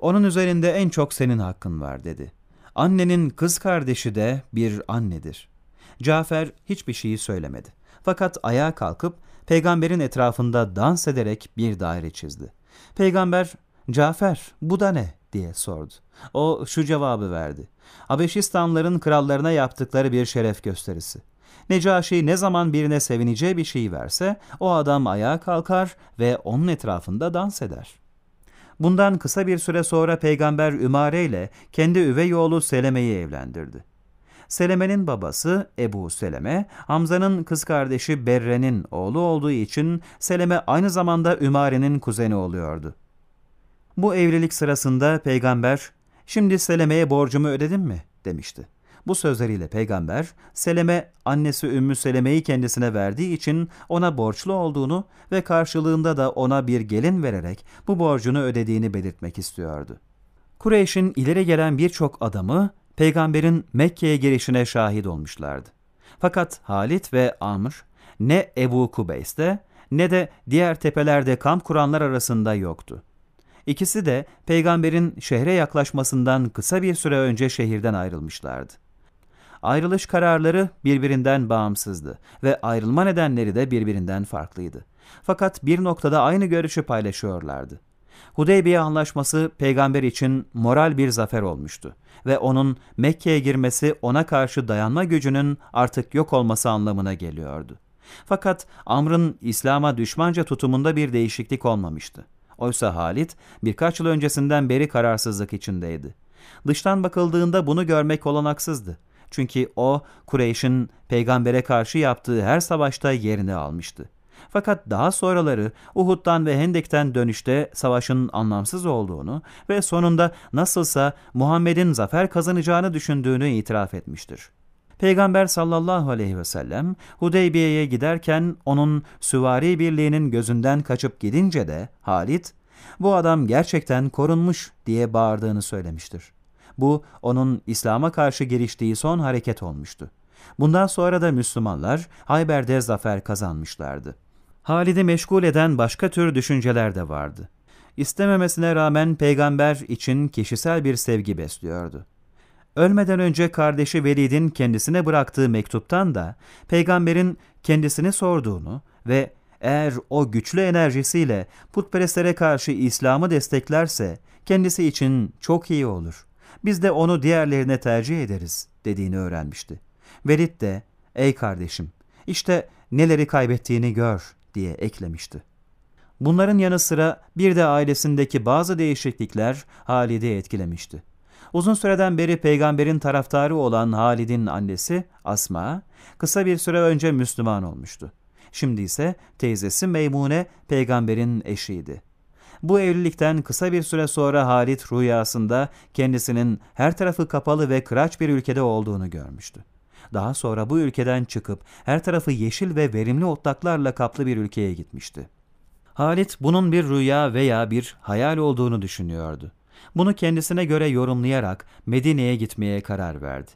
Onun üzerinde en çok senin hakkın var dedi. Annenin kız kardeşi de bir annedir. Cafer hiçbir şeyi söylemedi. Fakat ayağa kalkıp peygamberin etrafında dans ederek bir daire çizdi. Peygamber, Cafer bu da ne diye sordu. O şu cevabı verdi. Habeşistanların krallarına yaptıkları bir şeref gösterisi. Necaşi ne zaman birine sevineceği bir şey verse o adam ayağa kalkar ve onun etrafında dans eder. Bundan kısa bir süre sonra peygamber Ümare ile kendi üvey oğlu Seleme'yi evlendirdi. Seleme'nin babası Ebu Seleme, Hamza'nın kız kardeşi Berre'nin oğlu olduğu için Seleme aynı zamanda Ümare'nin kuzeni oluyordu. Bu evlilik sırasında peygamber, şimdi Seleme'ye borcumu ödedim mi? demişti. Bu sözleriyle peygamber, Seleme annesi Ümmü Seleme'yi kendisine verdiği için ona borçlu olduğunu ve karşılığında da ona bir gelin vererek bu borcunu ödediğini belirtmek istiyordu. Kureyş'in ileri gelen birçok adamı peygamberin Mekke'ye girişine şahit olmuşlardı. Fakat Halit ve Amr ne Ebu Kubeys'te ne de diğer tepelerde kamp kuranlar arasında yoktu. İkisi de peygamberin şehre yaklaşmasından kısa bir süre önce şehirden ayrılmışlardı. Ayrılış kararları birbirinden bağımsızdı ve ayrılma nedenleri de birbirinden farklıydı. Fakat bir noktada aynı görüşü paylaşıyorlardı. Hudeybiye anlaşması peygamber için moral bir zafer olmuştu ve onun Mekke'ye girmesi ona karşı dayanma gücünün artık yok olması anlamına geliyordu. Fakat Amr'ın İslam'a düşmanca tutumunda bir değişiklik olmamıştı. Oysa Halit birkaç yıl öncesinden beri kararsızlık içindeydi. Dıştan bakıldığında bunu görmek olanaksızdı. Çünkü o Kureyş'in peygambere karşı yaptığı her savaşta yerini almıştı. Fakat daha sonraları Uhud'dan ve Hendek'ten dönüşte savaşın anlamsız olduğunu ve sonunda nasılsa Muhammed'in zafer kazanacağını düşündüğünü itiraf etmiştir. Peygamber sallallahu aleyhi ve sellem Hudeybiye'ye giderken onun süvari birliğinin gözünden kaçıp gidince de Halit, bu adam gerçekten korunmuş diye bağırdığını söylemiştir. Bu onun İslam'a karşı giriştiği son hareket olmuştu. Bundan sonra da Müslümanlar Hayber'de zafer kazanmışlardı. Halid'i meşgul eden başka tür düşünceler de vardı. İstememesine rağmen peygamber için kişisel bir sevgi besliyordu. Ölmeden önce kardeşi Velid'in kendisine bıraktığı mektuptan da peygamberin kendisini sorduğunu ve eğer o güçlü enerjisiyle putperestlere karşı İslam'ı desteklerse kendisi için çok iyi olur. Biz de onu diğerlerine tercih ederiz dediğini öğrenmişti. Velid de ey kardeşim işte neleri kaybettiğini gör diye eklemişti. Bunların yanı sıra bir de ailesindeki bazı değişiklikler Halid'i etkilemişti. Uzun süreden beri peygamberin taraftarı olan Halid'in annesi Asma, kısa bir süre önce Müslüman olmuştu. Şimdi ise teyzesi Meymune peygamberin eşiydi. Bu evlilikten kısa bir süre sonra Halit rüyasında kendisinin her tarafı kapalı ve kıraç bir ülkede olduğunu görmüştü. Daha sonra bu ülkeden çıkıp her tarafı yeşil ve verimli otlaklarla kaplı bir ülkeye gitmişti. Halit bunun bir rüya veya bir hayal olduğunu düşünüyordu. Bunu kendisine göre yorumlayarak Medine'ye gitmeye karar verdi.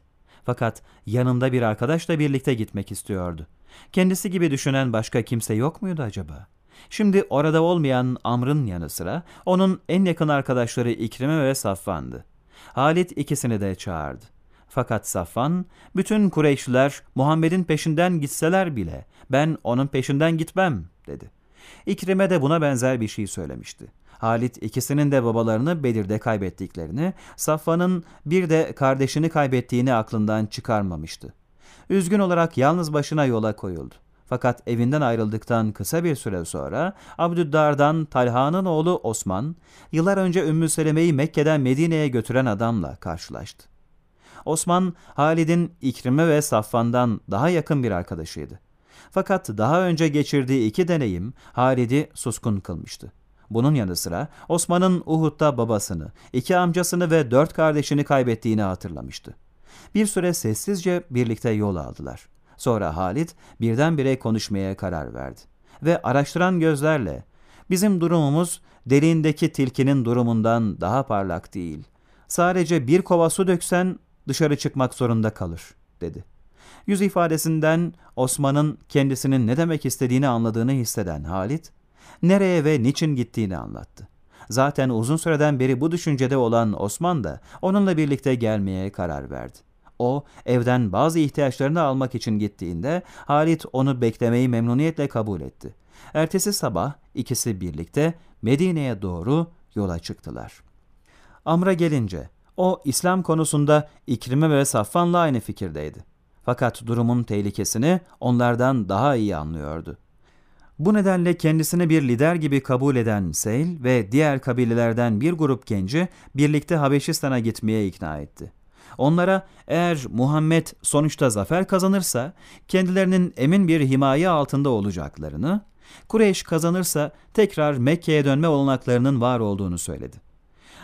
Fakat yanında bir arkadaşla birlikte gitmek istiyordu. Kendisi gibi düşünen başka kimse yok muydu acaba? Şimdi orada olmayan Amr'ın yanı sıra onun en yakın arkadaşları İkrime ve Safvan'dı. Halit ikisini de çağırdı. Fakat Safvan, bütün Kureyşliler Muhammed'in peşinden gitseler bile ben onun peşinden gitmem dedi. İkrime de buna benzer bir şey söylemişti. Halit ikisinin de babalarını Bedir'de kaybettiklerini, Safvan'ın bir de kardeşini kaybettiğini aklından çıkarmamıştı. Üzgün olarak yalnız başına yola koyuldu. Fakat evinden ayrıldıktan kısa bir süre sonra Abdüddar'dan Talha'nın oğlu Osman, yıllar önce Ümmü Seleme'yi Mekke'den Medine'ye götüren adamla karşılaştı. Osman, Halid'in İkrime ve Safvan'dan daha yakın bir arkadaşıydı. Fakat daha önce geçirdiği iki deneyim Halid'i suskun kılmıştı. Bunun yanı sıra Osman'ın Uhud'da babasını, iki amcasını ve dört kardeşini kaybettiğini hatırlamıştı. Bir süre sessizce birlikte yol aldılar. Sonra Halit birdenbire konuşmaya karar verdi. Ve araştıran gözlerle, bizim durumumuz deliğindeki tilkinin durumundan daha parlak değil. Sadece bir kova su döksen dışarı çıkmak zorunda kalır, dedi. Yüz ifadesinden Osman'ın kendisinin ne demek istediğini anladığını hisseden Halit, nereye ve niçin gittiğini anlattı. Zaten uzun süreden beri bu düşüncede olan Osman da onunla birlikte gelmeye karar verdi. O, evden bazı ihtiyaçlarını almak için gittiğinde Halit onu beklemeyi memnuniyetle kabul etti. Ertesi sabah ikisi birlikte Medine'ye doğru yola çıktılar. Amr'a gelince, o İslam konusunda İkrime ve Safvan'la aynı fikirdeydi. Fakat durumun tehlikesini onlardan daha iyi anlıyordu. Bu nedenle kendisini bir lider gibi kabul eden Seyl ve diğer kabilelerden bir grup genci birlikte Habeşistan'a gitmeye ikna etti. Onlara eğer Muhammed sonuçta zafer kazanırsa kendilerinin emin bir himaye altında olacaklarını, Kureyş kazanırsa tekrar Mekke'ye dönme olanaklarının var olduğunu söyledi.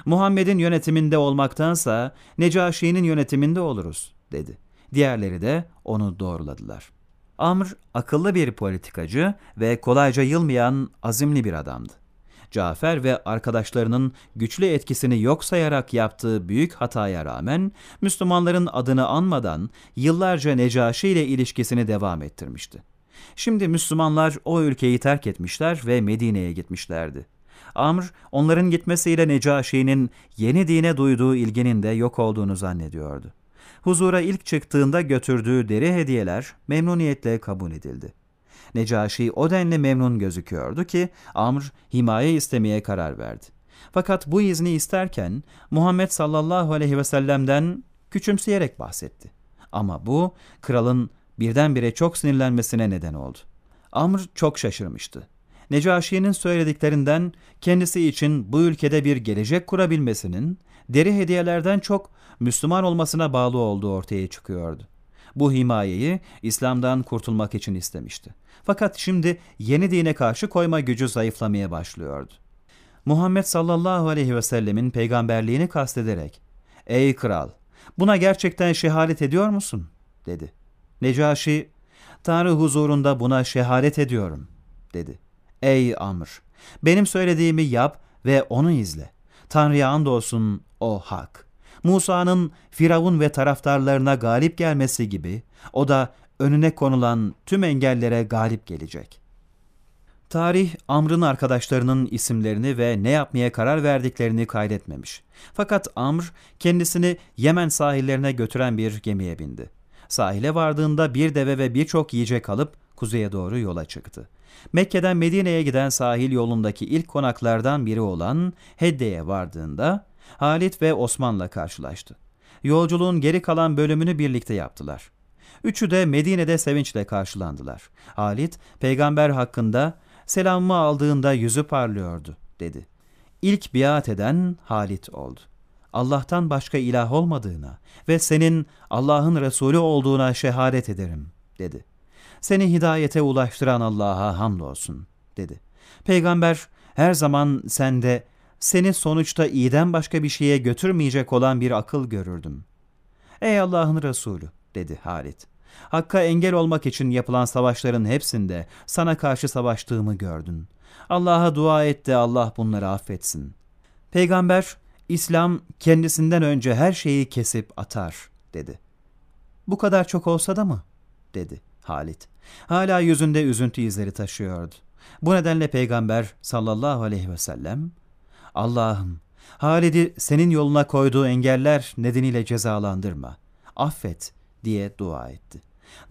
Muhammed'in yönetiminde olmaktansa Necaşi'nin yönetiminde oluruz, dedi. Diğerleri de onu doğruladılar. Amr akıllı bir politikacı ve kolayca yılmayan azimli bir adamdı. Cafer ve arkadaşlarının güçlü etkisini yok sayarak yaptığı büyük hataya rağmen Müslümanların adını anmadan yıllarca Necaşi ile ilişkisini devam ettirmişti. Şimdi Müslümanlar o ülkeyi terk etmişler ve Medine'ye gitmişlerdi. Amr, onların gitmesiyle Necaşi'nin yeni dine duyduğu ilginin de yok olduğunu zannediyordu. Huzura ilk çıktığında götürdüğü deri hediyeler memnuniyetle kabul edildi. Necaşi o denli memnun gözüküyordu ki Amr himaye istemeye karar verdi. Fakat bu izni isterken Muhammed sallallahu aleyhi ve sellem'den küçümseyerek bahsetti. Ama bu kralın birdenbire çok sinirlenmesine neden oldu. Amr çok şaşırmıştı. Necaşi'nin söylediklerinden kendisi için bu ülkede bir gelecek kurabilmesinin deri hediyelerden çok Müslüman olmasına bağlı olduğu ortaya çıkıyordu. Bu himayeyi İslam'dan kurtulmak için istemişti. Fakat şimdi yeni dine karşı koyma gücü zayıflamaya başlıyordu. Muhammed sallallahu aleyhi ve sellemin peygamberliğini kastederek, ''Ey kral, buna gerçekten şehadet ediyor musun?'' dedi. Necaşi, ''Tanrı huzurunda buna şehadet ediyorum.'' dedi. ''Ey Amr, benim söylediğimi yap ve onu izle. Tanrı'ya andolsun o hak.'' Musa'nın Firavun ve taraftarlarına galip gelmesi gibi o da önüne konulan tüm engellere galip gelecek. Tarih, Amr'ın arkadaşlarının isimlerini ve ne yapmaya karar verdiklerini kaydetmemiş. Fakat Amr kendisini Yemen sahillerine götüren bir gemiye bindi. Sahile vardığında bir deve ve birçok yiyecek alıp kuzeye doğru yola çıktı. Mekke'den Medine'ye giden sahil yolundaki ilk konaklardan biri olan Hedde'ye vardığında Halit ve Osman'la karşılaştı. Yolculuğun geri kalan bölümünü birlikte yaptılar. Üçü de Medine'de sevinçle karşılandılar. Halit, peygamber hakkında selamımı aldığında yüzü parlıyordu, dedi. İlk biat eden Halit oldu. Allah'tan başka ilah olmadığına ve senin Allah'ın Resulü olduğuna şehadet ederim, dedi. Seni hidayete ulaştıran Allah'a hamdolsun, dedi. Peygamber her zaman sende seni sonuçta iyiden başka bir şeye götürmeyecek olan bir akıl görürdüm. Ey Allah'ın Resulü, dedi Halit. Hakka engel olmak için yapılan savaşların hepsinde sana karşı savaştığımı gördün. Allah'a dua et de Allah bunları affetsin. Peygamber, İslam kendisinden önce her şeyi kesip atar, dedi. Bu kadar çok olsa da mı? dedi Halit. Hala yüzünde üzüntü izleri taşıyordu. Bu nedenle Peygamber sallallahu aleyhi ve sellem Allah'ım Halid'i senin yoluna koyduğu engeller nedeniyle cezalandırma. Affet diye dua etti.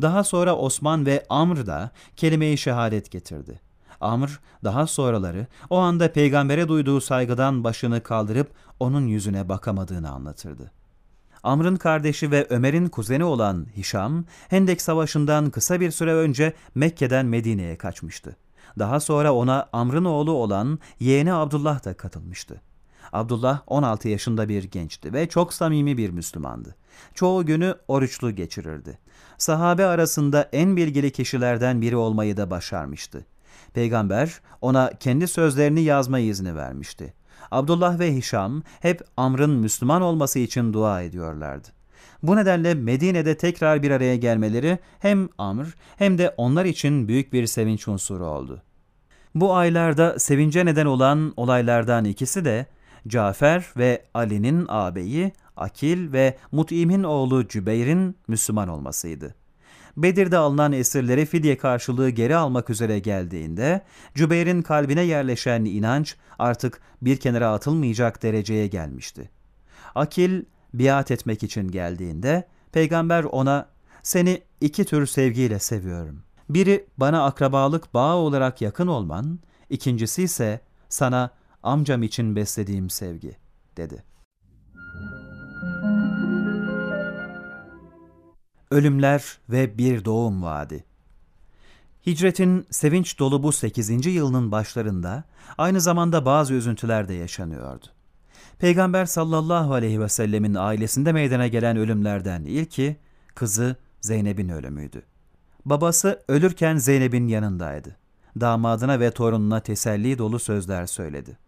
Daha sonra Osman ve Amr da kelime-i şehadet getirdi. Amr daha sonraları o anda peygambere duyduğu saygıdan başını kaldırıp onun yüzüne bakamadığını anlatırdı. Amr'ın kardeşi ve Ömer'in kuzeni olan Hişam, Hendek Savaşı'ndan kısa bir süre önce Mekke'den Medine'ye kaçmıştı. Daha sonra ona Amr'ın oğlu olan yeğeni Abdullah da katılmıştı. Abdullah 16 yaşında bir gençti ve çok samimi bir Müslümandı. Çoğu günü oruçlu geçirirdi. Sahabe arasında en bilgili kişilerden biri olmayı da başarmıştı. Peygamber ona kendi sözlerini yazma izni vermişti. Abdullah ve Hişam hep Amr'ın Müslüman olması için dua ediyorlardı. Bu nedenle Medine'de tekrar bir araya gelmeleri hem Amr hem de onlar için büyük bir sevinç unsuru oldu. Bu aylarda sevince neden olan olaylardan ikisi de Cafer ve Ali'nin ağabeyi Akil ve Mut'im'in oğlu Cübeyr'in Müslüman olmasıydı. Bedir'de alınan esirleri fidye karşılığı geri almak üzere geldiğinde, Cübeyr'in kalbine yerleşen inanç artık bir kenara atılmayacak dereceye gelmişti. Akil, biat etmek için geldiğinde, peygamber ona, seni iki tür sevgiyle seviyorum. Biri bana akrabalık bağı olarak yakın olman, ikincisi ise sana amcam için beslediğim sevgi, dedi. Ölümler ve Bir Doğum Vaadi Hicretin sevinç dolu bu 8. yılının başlarında aynı zamanda bazı üzüntüler de yaşanıyordu. Peygamber sallallahu aleyhi ve sellemin ailesinde meydana gelen ölümlerden ilki kızı Zeynep'in ölümüydü. Babası ölürken Zeynep'in yanındaydı. Damadına ve torununa teselli dolu sözler söyledi.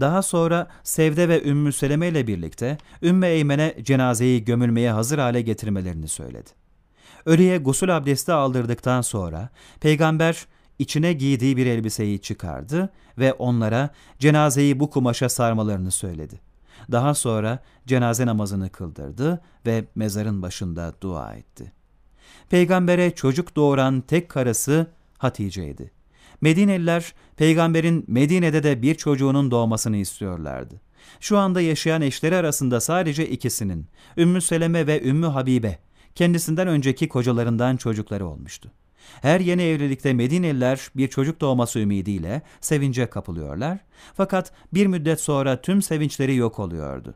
Daha sonra Sevde ve Ümmü Seleme ile birlikte Ümmü Eymen'e cenazeyi gömülmeye hazır hale getirmelerini söyledi. Ölüye gusül abdesti aldırdıktan sonra peygamber içine giydiği bir elbiseyi çıkardı ve onlara cenazeyi bu kumaşa sarmalarını söyledi. Daha sonra cenaze namazını kıldırdı ve mezarın başında dua etti. Peygambere çocuk doğuran tek karısı Hatice'ydi. Medineliler peygamberin Medine'de de bir çocuğunun doğmasını istiyorlardı. Şu anda yaşayan eşleri arasında sadece ikisinin, Ümmü Seleme ve Ümmü Habibe, kendisinden önceki kocalarından çocukları olmuştu. Her yeni evlilikte Medineliler bir çocuk doğması ümidiyle sevince kapılıyorlar. Fakat bir müddet sonra tüm sevinçleri yok oluyordu.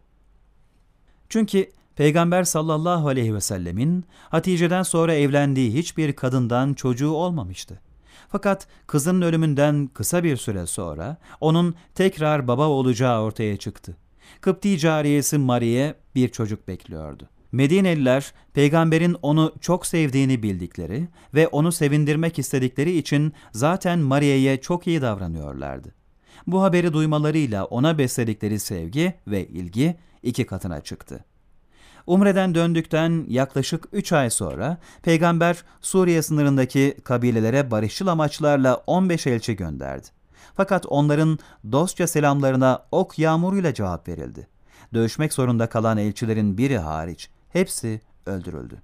Çünkü Peygamber sallallahu aleyhi ve sellemin Hatice'den sonra evlendiği hiçbir kadından çocuğu olmamıştı. Fakat kızının ölümünden kısa bir süre sonra onun tekrar baba olacağı ortaya çıktı. Kıpti cariyesi Mariye bir çocuk bekliyordu. Medineliler peygamberin onu çok sevdiğini bildikleri ve onu sevindirmek istedikleri için zaten Mariye'ye çok iyi davranıyorlardı. Bu haberi duymalarıyla ona besledikleri sevgi ve ilgi iki katına çıktı. Umre'den döndükten yaklaşık 3 ay sonra peygamber Suriye sınırındaki kabilelere barışçıl amaçlarla 15 elçi gönderdi. Fakat onların dostça selamlarına ok yağmuruyla cevap verildi. Dövüşmek zorunda kalan elçilerin biri hariç hepsi öldürüldü.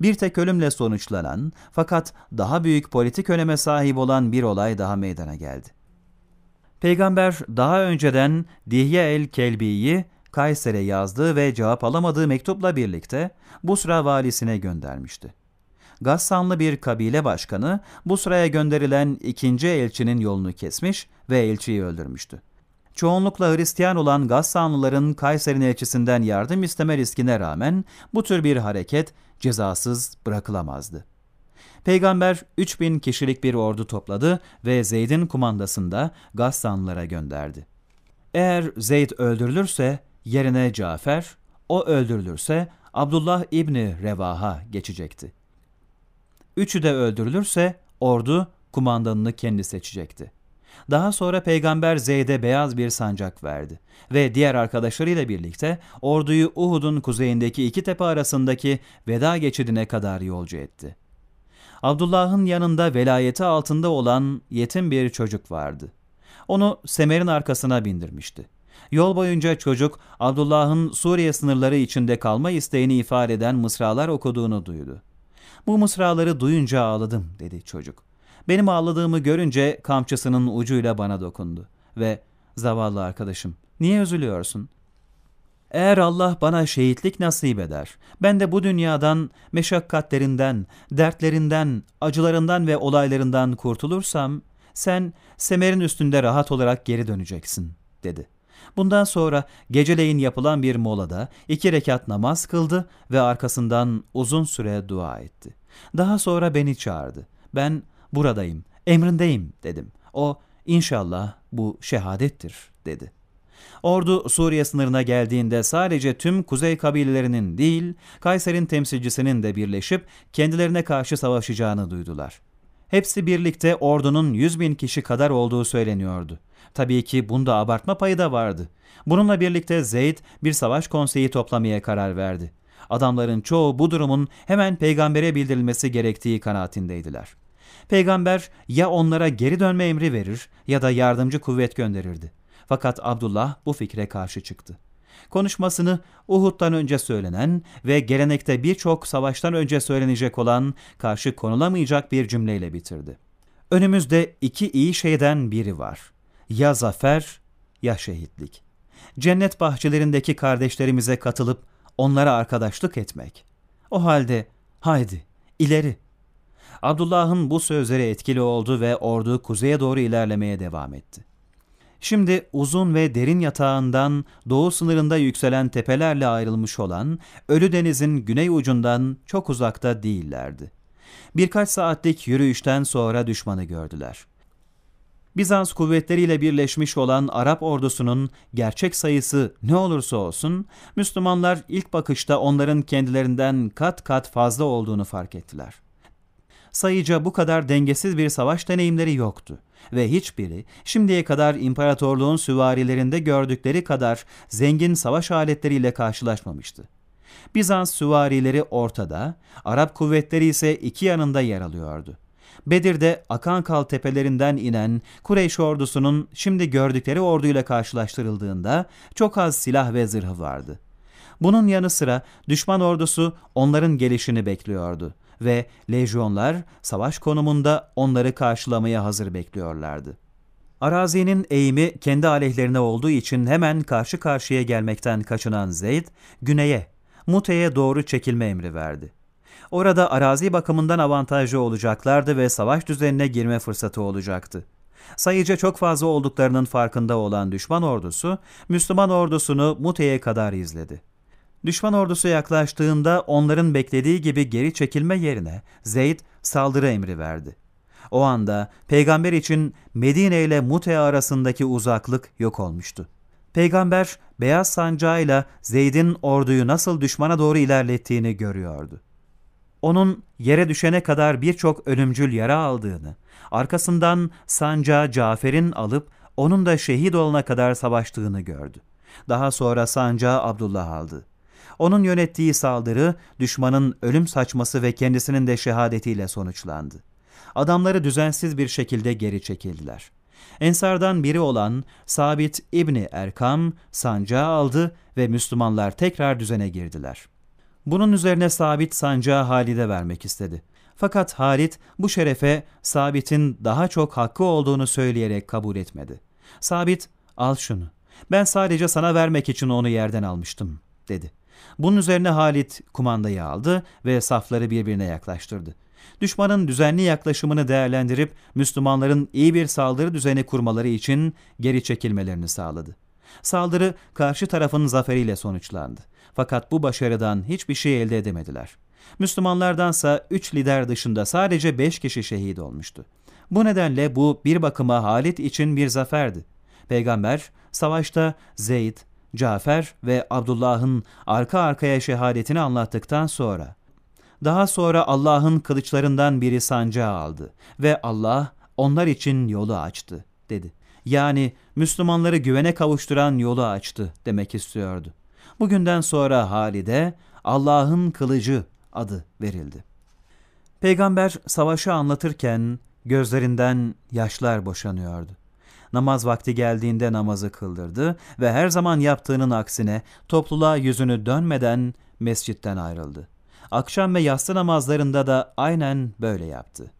Bir tek ölümle sonuçlanan fakat daha büyük politik öneme sahip olan bir olay daha meydana geldi. Peygamber daha önceden Dihye el-Kelbi'yi Kayser'e yazdığı ve cevap alamadığı mektupla birlikte Busra valisine göndermişti. Gassanlı bir kabile başkanı Busra'ya gönderilen ikinci elçinin yolunu kesmiş ve elçiyi öldürmüştü. Çoğunlukla Hristiyan olan Gassanlıların Kayser'in elçisinden yardım isteme riskine rağmen bu tür bir hareket cezasız bırakılamazdı. Peygamber 3000 kişilik bir ordu topladı ve Zeyd'in kumandasında Gassanlılara gönderdi. Eğer Zeyd öldürülürse yerine Cafer, o öldürülürse Abdullah İbni Revaha geçecekti. Üçü de öldürülürse ordu kumandanını kendi seçecekti. Daha sonra peygamber Zeyd'e beyaz bir sancak verdi ve diğer arkadaşlarıyla birlikte orduyu Uhud'un kuzeyindeki iki tepe arasındaki veda geçidine kadar yolcu etti. Abdullah'ın yanında velayeti altında olan yetim bir çocuk vardı. Onu semerin arkasına bindirmişti. Yol boyunca çocuk Abdullah'ın Suriye sınırları içinde kalma isteğini ifade eden mısralar okuduğunu duydu. Bu mısraları duyunca ağladım dedi çocuk. Benim ağladığımı görünce kamçısının ucuyla bana dokundu ve zavallı arkadaşım niye üzülüyorsun? Eğer Allah bana şehitlik nasip eder, ben de bu dünyadan, meşakkatlerinden, dertlerinden, acılarından ve olaylarından kurtulursam, sen semerin üstünde rahat olarak geri döneceksin, dedi. Bundan sonra geceleyin yapılan bir molada iki rekat namaz kıldı ve arkasından uzun süre dua etti. Daha sonra beni çağırdı. Ben buradayım, emrindeyim dedim. O inşallah bu şehadettir dedi. Ordu Suriye sınırına geldiğinde sadece tüm kuzey kabilelerinin değil, Kayser'in temsilcisinin de birleşip kendilerine karşı savaşacağını duydular. Hepsi birlikte ordunun 100 bin kişi kadar olduğu söyleniyordu. Tabii ki bunda abartma payı da vardı. Bununla birlikte Zeyd bir savaş konseyi toplamaya karar verdi. Adamların çoğu bu durumun hemen peygambere bildirilmesi gerektiği kanaatindeydiler. Peygamber ya onlara geri dönme emri verir ya da yardımcı kuvvet gönderirdi. Fakat Abdullah bu fikre karşı çıktı. Konuşmasını Uhud'dan önce söylenen ve gelenekte birçok savaştan önce söylenecek olan karşı konulamayacak bir cümleyle bitirdi. Önümüzde iki iyi şeyden biri var. Ya zafer ya şehitlik. Cennet bahçelerindeki kardeşlerimize katılıp onlara arkadaşlık etmek. O halde haydi ileri. Abdullah'ın bu sözleri etkili oldu ve ordu kuzeye doğru ilerlemeye devam etti. Şimdi uzun ve derin yatağından doğu sınırında yükselen tepelerle ayrılmış olan Ölü Deniz'in güney ucundan çok uzakta değillerdi. Birkaç saatlik yürüyüşten sonra düşmanı gördüler. Bizans kuvvetleriyle birleşmiş olan Arap ordusunun gerçek sayısı ne olursa olsun, Müslümanlar ilk bakışta onların kendilerinden kat kat fazla olduğunu fark ettiler. Sayıca bu kadar dengesiz bir savaş deneyimleri yoktu ve hiçbiri şimdiye kadar imparatorluğun süvarilerinde gördükleri kadar zengin savaş aletleriyle karşılaşmamıştı. Bizans süvarileri ortada, Arap kuvvetleri ise iki yanında yer alıyordu. Bedir'de Akankal tepelerinden inen Kureyş ordusunun şimdi gördükleri orduyla karşılaştırıldığında çok az silah ve zırhı vardı. Bunun yanı sıra düşman ordusu onların gelişini bekliyordu ve lejyonlar savaş konumunda onları karşılamaya hazır bekliyorlardı. Arazinin eğimi kendi aleyhlerine olduğu için hemen karşı karşıya gelmekten kaçınan Zeyd, güneye, Mute'ye doğru çekilme emri verdi. Orada arazi bakımından avantajlı olacaklardı ve savaş düzenine girme fırsatı olacaktı. Sayıca çok fazla olduklarının farkında olan düşman ordusu, Müslüman ordusunu Mute'ye kadar izledi. Düşman ordusu yaklaştığında onların beklediği gibi geri çekilme yerine Zeyd saldırı emri verdi. O anda peygamber için Medine ile Mute arasındaki uzaklık yok olmuştu. Peygamber beyaz sancağıyla Zeyd'in orduyu nasıl düşmana doğru ilerlettiğini görüyordu. Onun yere düşene kadar birçok ölümcül yara aldığını, arkasından sancağı Cafer'in alıp onun da şehit olana kadar savaştığını gördü. Daha sonra sancağı Abdullah aldı. Onun yönettiği saldırı düşmanın ölüm saçması ve kendisinin de şehadetiyle sonuçlandı. Adamları düzensiz bir şekilde geri çekildiler. Ensardan biri olan Sabit İbni Erkam sancağı aldı ve Müslümanlar tekrar düzene girdiler. Bunun üzerine Sabit sancağı Halid'e vermek istedi. Fakat Halid bu şerefe Sabit'in daha çok hakkı olduğunu söyleyerek kabul etmedi. Sabit, al şunu. Ben sadece sana vermek için onu yerden almıştım, dedi. Bunun üzerine Halit kumandayı aldı ve safları birbirine yaklaştırdı. Düşmanın düzenli yaklaşımını değerlendirip Müslümanların iyi bir saldırı düzeni kurmaları için geri çekilmelerini sağladı. Saldırı karşı tarafın zaferiyle sonuçlandı. Fakat bu başarıdan hiçbir şey elde edemediler. Müslümanlardansa üç lider dışında sadece beş kişi şehit olmuştu. Bu nedenle bu bir bakıma Halit için bir zaferdi. Peygamber savaşta Zeyd, Cafer ve Abdullah'ın arka arkaya şehadetini anlattıktan sonra, daha sonra Allah'ın kılıçlarından biri sancağı aldı ve Allah onlar için yolu açtı, dedi. Yani Müslümanları güvene kavuşturan yolu açtı demek istiyordu. Bugünden sonra Halide Allah'ın kılıcı adı verildi. Peygamber savaşı anlatırken gözlerinden yaşlar boşanıyordu namaz vakti geldiğinde namazı kıldırdı ve her zaman yaptığının aksine topluluğa yüzünü dönmeden mescitten ayrıldı. Akşam ve yatsı namazlarında da aynen böyle yaptı.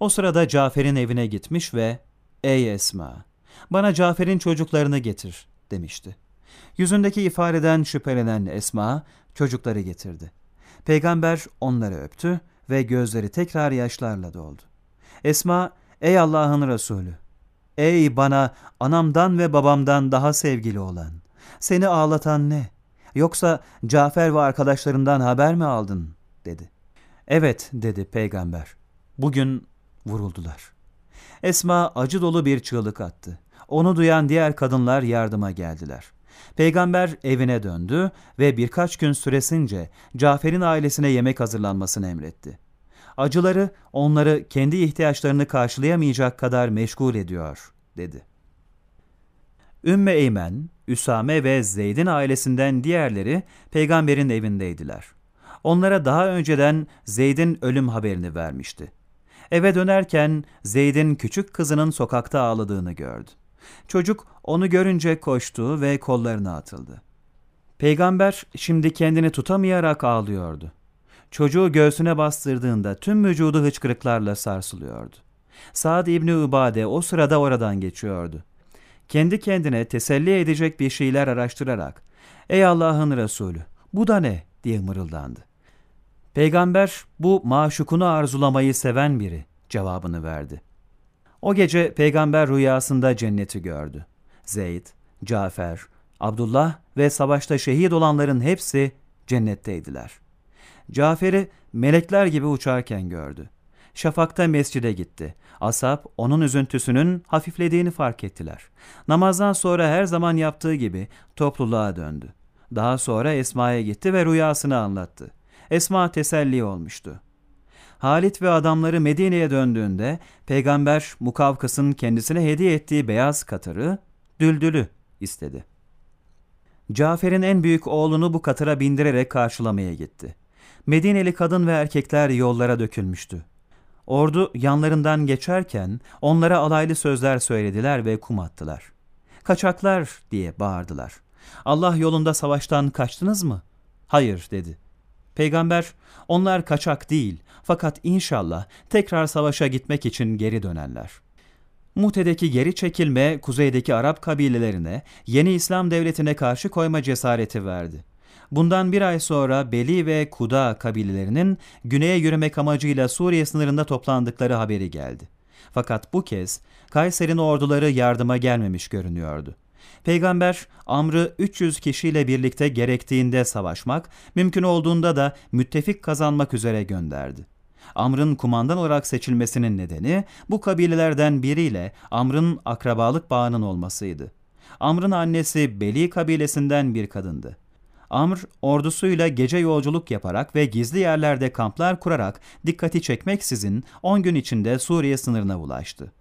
O sırada Cafer'in evine gitmiş ve ''Ey Esma, bana Cafer'in çocuklarını getir.'' demişti. Yüzündeki ifadeden şüphelenen Esma çocukları getirdi. Peygamber onları öptü ve gözleri tekrar yaşlarla doldu. Esma, ''Ey Allah'ın Resulü, Ey bana anamdan ve babamdan daha sevgili olan! Seni ağlatan ne? Yoksa Cafer ve arkadaşlarından haber mi aldın? dedi. Evet dedi peygamber. Bugün vuruldular. Esma acı dolu bir çığlık attı. Onu duyan diğer kadınlar yardıma geldiler. Peygamber evine döndü ve birkaç gün süresince Cafer'in ailesine yemek hazırlanmasını emretti acıları onları kendi ihtiyaçlarını karşılayamayacak kadar meşgul ediyor, dedi. Ümmü Eymen, Üsame ve Zeyd'in ailesinden diğerleri peygamberin evindeydiler. Onlara daha önceden Zeyd'in ölüm haberini vermişti. Eve dönerken Zeyd'in küçük kızının sokakta ağladığını gördü. Çocuk onu görünce koştu ve kollarına atıldı. Peygamber şimdi kendini tutamayarak ağlıyordu. Çocuğu göğsüne bastırdığında tüm vücudu hıçkırıklarla sarsılıyordu. Saad İbni Ubade o sırada oradan geçiyordu. Kendi kendine teselli edecek bir şeyler araştırarak, ''Ey Allah'ın Resulü, bu da ne?'' diye mırıldandı. Peygamber, bu maşukunu arzulamayı seven biri cevabını verdi. O gece peygamber rüyasında cenneti gördü. Zeyd, Cafer, Abdullah ve savaşta şehit olanların hepsi cennetteydiler. Cafer'i melekler gibi uçarken gördü. Şafakta mescide gitti. Ashab onun üzüntüsünün hafiflediğini fark ettiler. Namazdan sonra her zaman yaptığı gibi topluluğa döndü. Daha sonra Esma'ya gitti ve rüyasını anlattı. Esma teselli olmuştu. Halit ve adamları Medine'ye döndüğünde peygamber Mukavkas'ın kendisine hediye ettiği beyaz katırı, düldülü istedi. Cafer'in en büyük oğlunu bu katıra bindirerek karşılamaya gitti. Medineli kadın ve erkekler yollara dökülmüştü. Ordu yanlarından geçerken onlara alaylı sözler söylediler ve kum attılar. Kaçaklar diye bağırdılar. Allah yolunda savaştan kaçtınız mı? Hayır dedi. Peygamber onlar kaçak değil fakat inşallah tekrar savaşa gitmek için geri dönerler. Mute'deki geri çekilme kuzeydeki Arap kabilelerine yeni İslam devletine karşı koyma cesareti verdi. Bundan bir ay sonra Beli ve Kuda kabilelerinin güneye yürümek amacıyla Suriye sınırında toplandıkları haberi geldi. Fakat bu kez Kayser'in orduları yardıma gelmemiş görünüyordu. Peygamber Amr'ı 300 kişiyle birlikte gerektiğinde savaşmak, mümkün olduğunda da müttefik kazanmak üzere gönderdi. Amr'ın kumandan olarak seçilmesinin nedeni bu kabilelerden biriyle Amr'ın akrabalık bağının olmasıydı. Amr'ın annesi Beli kabilesinden bir kadındı. Amr ordusuyla gece yolculuk yaparak ve gizli yerlerde kamplar kurarak dikkati çekmeksizin 10 gün içinde Suriye sınırına ulaştı.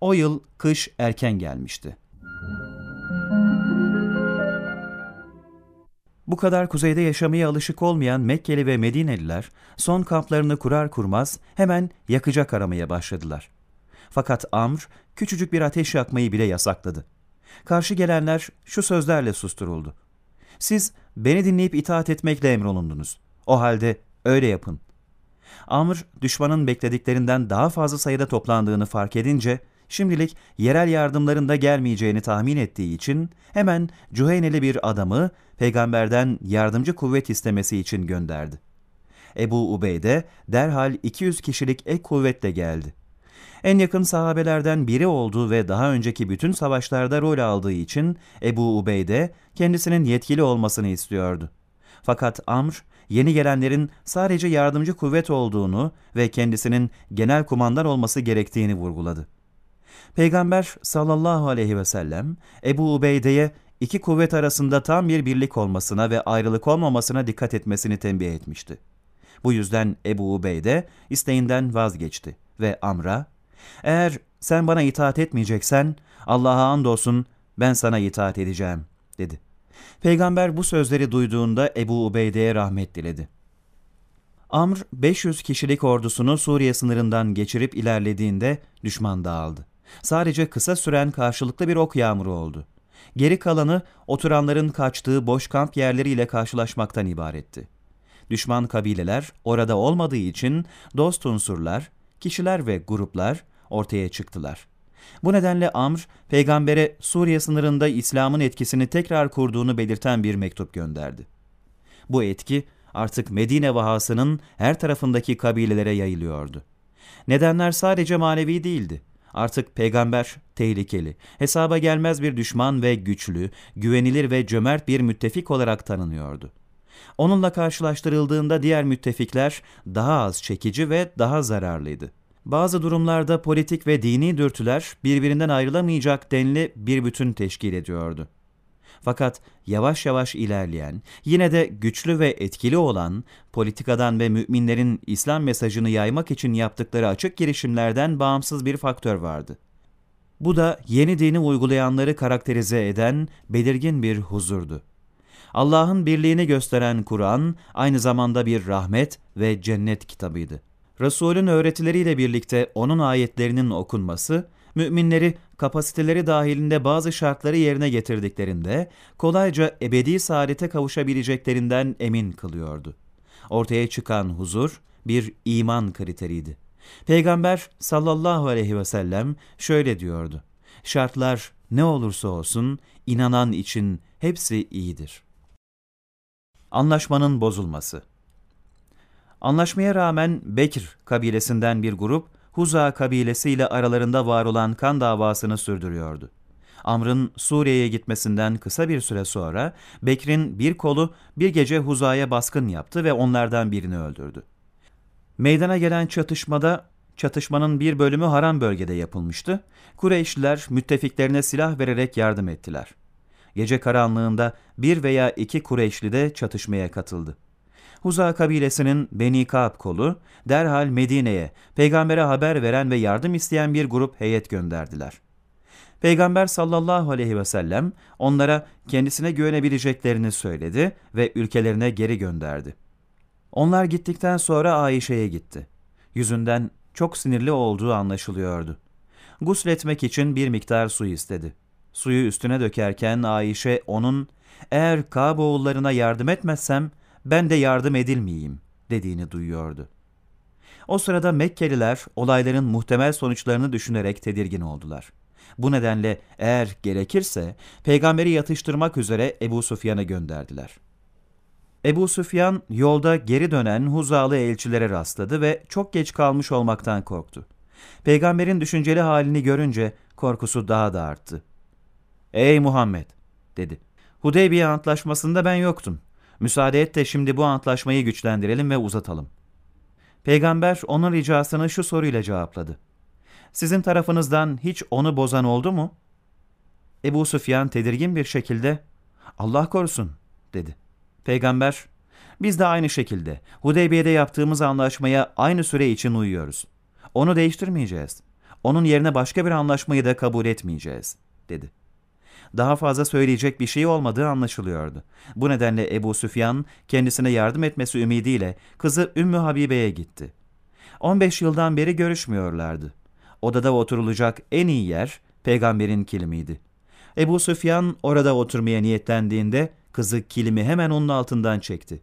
O yıl kış erken gelmişti. Bu kadar kuzeyde yaşamaya alışık olmayan Mekkeli ve Medineliler son kamplarını kurar kurmaz hemen yakacak aramaya başladılar. Fakat Amr küçücük bir ateş yakmayı bile yasakladı. Karşı gelenler şu sözlerle susturuldu. Siz beni dinleyip itaat etmekle emrolundunuz. O halde öyle yapın. Amr düşmanın beklediklerinden daha fazla sayıda toplandığını fark edince Şimdilik yerel yardımların da gelmeyeceğini tahmin ettiği için hemen Cüheyneli bir adamı peygamberden yardımcı kuvvet istemesi için gönderdi. Ebu Ubeyde derhal 200 kişilik ek kuvvetle geldi. En yakın sahabelerden biri olduğu ve daha önceki bütün savaşlarda rol aldığı için Ebu Ubeyde kendisinin yetkili olmasını istiyordu. Fakat Amr, yeni gelenlerin sadece yardımcı kuvvet olduğunu ve kendisinin genel kumandan olması gerektiğini vurguladı. Peygamber sallallahu aleyhi ve sellem Ebu Ubeyde'ye iki kuvvet arasında tam bir birlik olmasına ve ayrılık olmamasına dikkat etmesini tembih etmişti. Bu yüzden Ebu Ubeyde isteğinden vazgeçti ve Amr'a, eğer sen bana itaat etmeyeceksen Allah'a andolsun ben sana itaat edeceğim dedi. Peygamber bu sözleri duyduğunda Ebu Ubeyde'ye rahmet diledi. Amr 500 kişilik ordusunu Suriye sınırından geçirip ilerlediğinde düşman dağıldı. Sadece kısa süren karşılıklı bir ok yağmuru oldu. Geri kalanı oturanların kaçtığı boş kamp yerleriyle karşılaşmaktan ibaretti. Düşman kabileler orada olmadığı için dost unsurlar, kişiler ve gruplar ortaya çıktılar. Bu nedenle Amr, peygambere Suriye sınırında İslam'ın etkisini tekrar kurduğunu belirten bir mektup gönderdi. Bu etki artık Medine vahasının her tarafındaki kabilelere yayılıyordu. Nedenler sadece manevi değildi. Artık peygamber tehlikeli, hesaba gelmez bir düşman ve güçlü, güvenilir ve cömert bir müttefik olarak tanınıyordu. Onunla karşılaştırıldığında diğer müttefikler daha az çekici ve daha zararlıydı. Bazı durumlarda politik ve dini dürtüler birbirinden ayrılamayacak denli bir bütün teşkil ediyordu. Fakat yavaş yavaş ilerleyen, yine de güçlü ve etkili olan, politikadan ve müminlerin İslam mesajını yaymak için yaptıkları açık girişimlerden bağımsız bir faktör vardı. Bu da yeni dini uygulayanları karakterize eden belirgin bir huzurdu. Allah'ın birliğini gösteren Kur'an aynı zamanda bir rahmet ve cennet kitabıydı. Resulün öğretileriyle birlikte onun ayetlerinin okunması müminleri kapasiteleri dahilinde bazı şartları yerine getirdiklerinde kolayca ebedi saadete kavuşabileceklerinden emin kılıyordu. Ortaya çıkan huzur bir iman kriteriydi. Peygamber sallallahu aleyhi ve sellem şöyle diyordu. Şartlar ne olursa olsun inanan için hepsi iyidir. Anlaşmanın bozulması Anlaşmaya rağmen Bekir kabilesinden bir grup Huza kabilesiyle aralarında var olan kan davasını sürdürüyordu. Amr'ın Suriye'ye gitmesinden kısa bir süre sonra Bekir'in bir kolu bir gece Huza'ya baskın yaptı ve onlardan birini öldürdü. Meydana gelen çatışmada çatışmanın bir bölümü haram bölgede yapılmıştı. Kureyşliler müttefiklerine silah vererek yardım ettiler. Gece karanlığında bir veya iki Kureyşli de çatışmaya katıldı. Huza kabilesinin Beni Ka'b kolu derhal Medine'ye peygambere haber veren ve yardım isteyen bir grup heyet gönderdiler. Peygamber sallallahu aleyhi ve sellem onlara kendisine güvenebileceklerini söyledi ve ülkelerine geri gönderdi. Onlar gittikten sonra Ayşe'ye gitti. Yüzünden çok sinirli olduğu anlaşılıyordu. Gusletmek için bir miktar su istedi. Suyu üstüne dökerken Ayşe onun eğer Ka'b oğullarına yardım etmezsem ben de yardım edilmeyeyim dediğini duyuyordu. O sırada Mekkeliler olayların muhtemel sonuçlarını düşünerek tedirgin oldular. Bu nedenle eğer gerekirse peygamberi yatıştırmak üzere Ebu Sufyan'ı gönderdiler. Ebu Süfyan yolda geri dönen Huzalı elçilere rastladı ve çok geç kalmış olmaktan korktu. Peygamberin düşünceli halini görünce korkusu daha da arttı. ''Ey Muhammed!'' dedi. ''Hudeybiye antlaşmasında ben yoktum. Müsaade et de şimdi bu antlaşmayı güçlendirelim ve uzatalım. Peygamber onun ricasını şu soruyla cevapladı. Sizin tarafınızdan hiç onu bozan oldu mu? Ebu Süfyan tedirgin bir şekilde Allah korusun dedi. Peygamber biz de aynı şekilde Hudeybiye'de yaptığımız anlaşmaya aynı süre için uyuyoruz. Onu değiştirmeyeceğiz. Onun yerine başka bir anlaşmayı da kabul etmeyeceğiz dedi daha fazla söyleyecek bir şey olmadığı anlaşılıyordu. Bu nedenle Ebu Süfyan kendisine yardım etmesi ümidiyle kızı Ümmü Habibe'ye gitti. 15 yıldan beri görüşmüyorlardı. Odada oturulacak en iyi yer peygamberin kilimiydi. Ebu Süfyan orada oturmaya niyetlendiğinde kızı kilimi hemen onun altından çekti.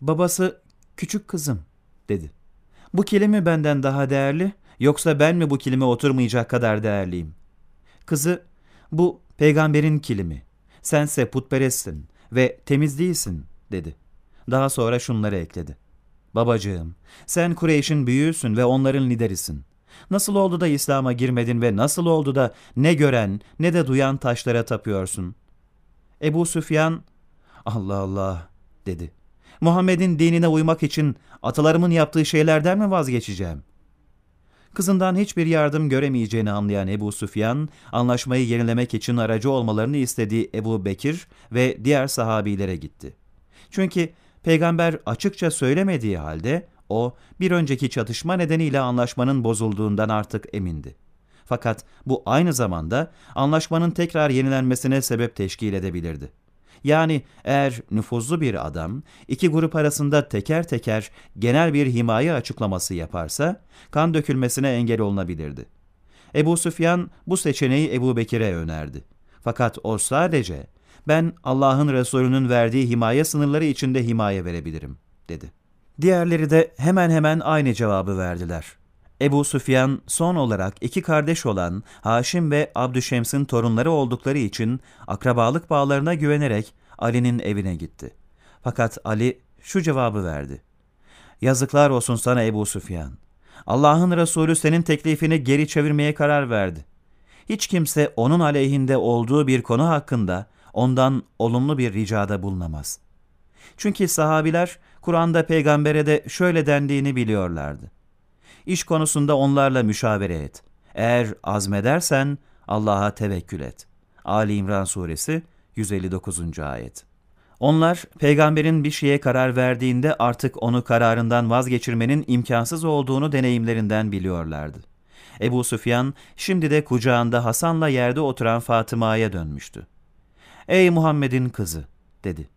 Babası, küçük kızım, dedi. Bu kilimi benden daha değerli, yoksa ben mi bu kilime oturmayacak kadar değerliyim? Kızı, bu Peygamberin kilimi, sense putperestsin ve temiz değilsin dedi. Daha sonra şunları ekledi. Babacığım, sen Kureyş'in büyüğüsün ve onların liderisin. Nasıl oldu da İslam'a girmedin ve nasıl oldu da ne gören ne de duyan taşlara tapıyorsun? Ebu Süfyan, Allah Allah dedi. Muhammed'in dinine uymak için atalarımın yaptığı şeylerden mi vazgeçeceğim?'' Kızından hiçbir yardım göremeyeceğini anlayan Ebu Süfyan, anlaşmayı yenilemek için aracı olmalarını istediği Ebu Bekir ve diğer sahabilere gitti. Çünkü peygamber açıkça söylemediği halde o bir önceki çatışma nedeniyle anlaşmanın bozulduğundan artık emindi. Fakat bu aynı zamanda anlaşmanın tekrar yenilenmesine sebep teşkil edebilirdi. Yani eğer nüfuzlu bir adam iki grup arasında teker teker genel bir himaye açıklaması yaparsa kan dökülmesine engel olunabilirdi. Ebu Süfyan bu seçeneği Ebu Bekir'e önerdi. Fakat o sadece ben Allah'ın Resulü'nün verdiği himaye sınırları içinde himaye verebilirim dedi. Diğerleri de hemen hemen aynı cevabı verdiler. Ebu Süfyan son olarak iki kardeş olan Haşim ve Abdüşems'in torunları oldukları için akrabalık bağlarına güvenerek Ali'nin evine gitti. Fakat Ali şu cevabı verdi. Yazıklar olsun sana Ebu Süfyan. Allah'ın Resulü senin teklifini geri çevirmeye karar verdi. Hiç kimse onun aleyhinde olduğu bir konu hakkında ondan olumlu bir ricada bulunamaz. Çünkü sahabiler Kur'an'da peygambere de şöyle dendiğini biliyorlardı. İş konusunda onlarla müşavere et. Eğer azmedersen Allah'a tevekkül et. Ali İmran Suresi 159. Ayet Onlar, peygamberin bir şeye karar verdiğinde artık onu kararından vazgeçirmenin imkansız olduğunu deneyimlerinden biliyorlardı. Ebu Süfyan, şimdi de kucağında Hasan'la yerde oturan Fatıma'ya dönmüştü. ''Ey Muhammed'in kızı'' dedi.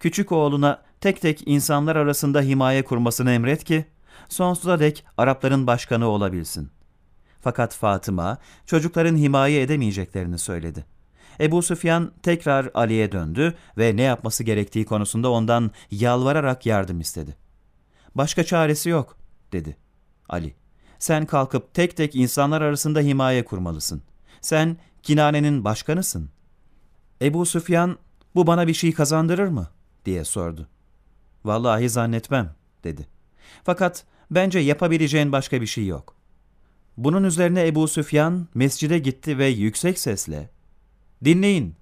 ''Küçük oğluna tek tek insanlar arasında himaye kurmasını emret ki, sonsuza dek Arapların başkanı olabilsin. Fakat Fatıma çocukların himaye edemeyeceklerini söyledi. Ebu Süfyan tekrar Ali'ye döndü ve ne yapması gerektiği konusunda ondan yalvararak yardım istedi. Başka çaresi yok, dedi. Ali, sen kalkıp tek tek insanlar arasında himaye kurmalısın. Sen Kinane'nin başkanısın. Ebu Süfyan, bu bana bir şey kazandırır mı? diye sordu. Vallahi zannetmem, dedi. Fakat bence yapabileceğin başka bir şey yok. Bunun üzerine Ebu Süfyan mescide gitti ve yüksek sesle, Dinleyin,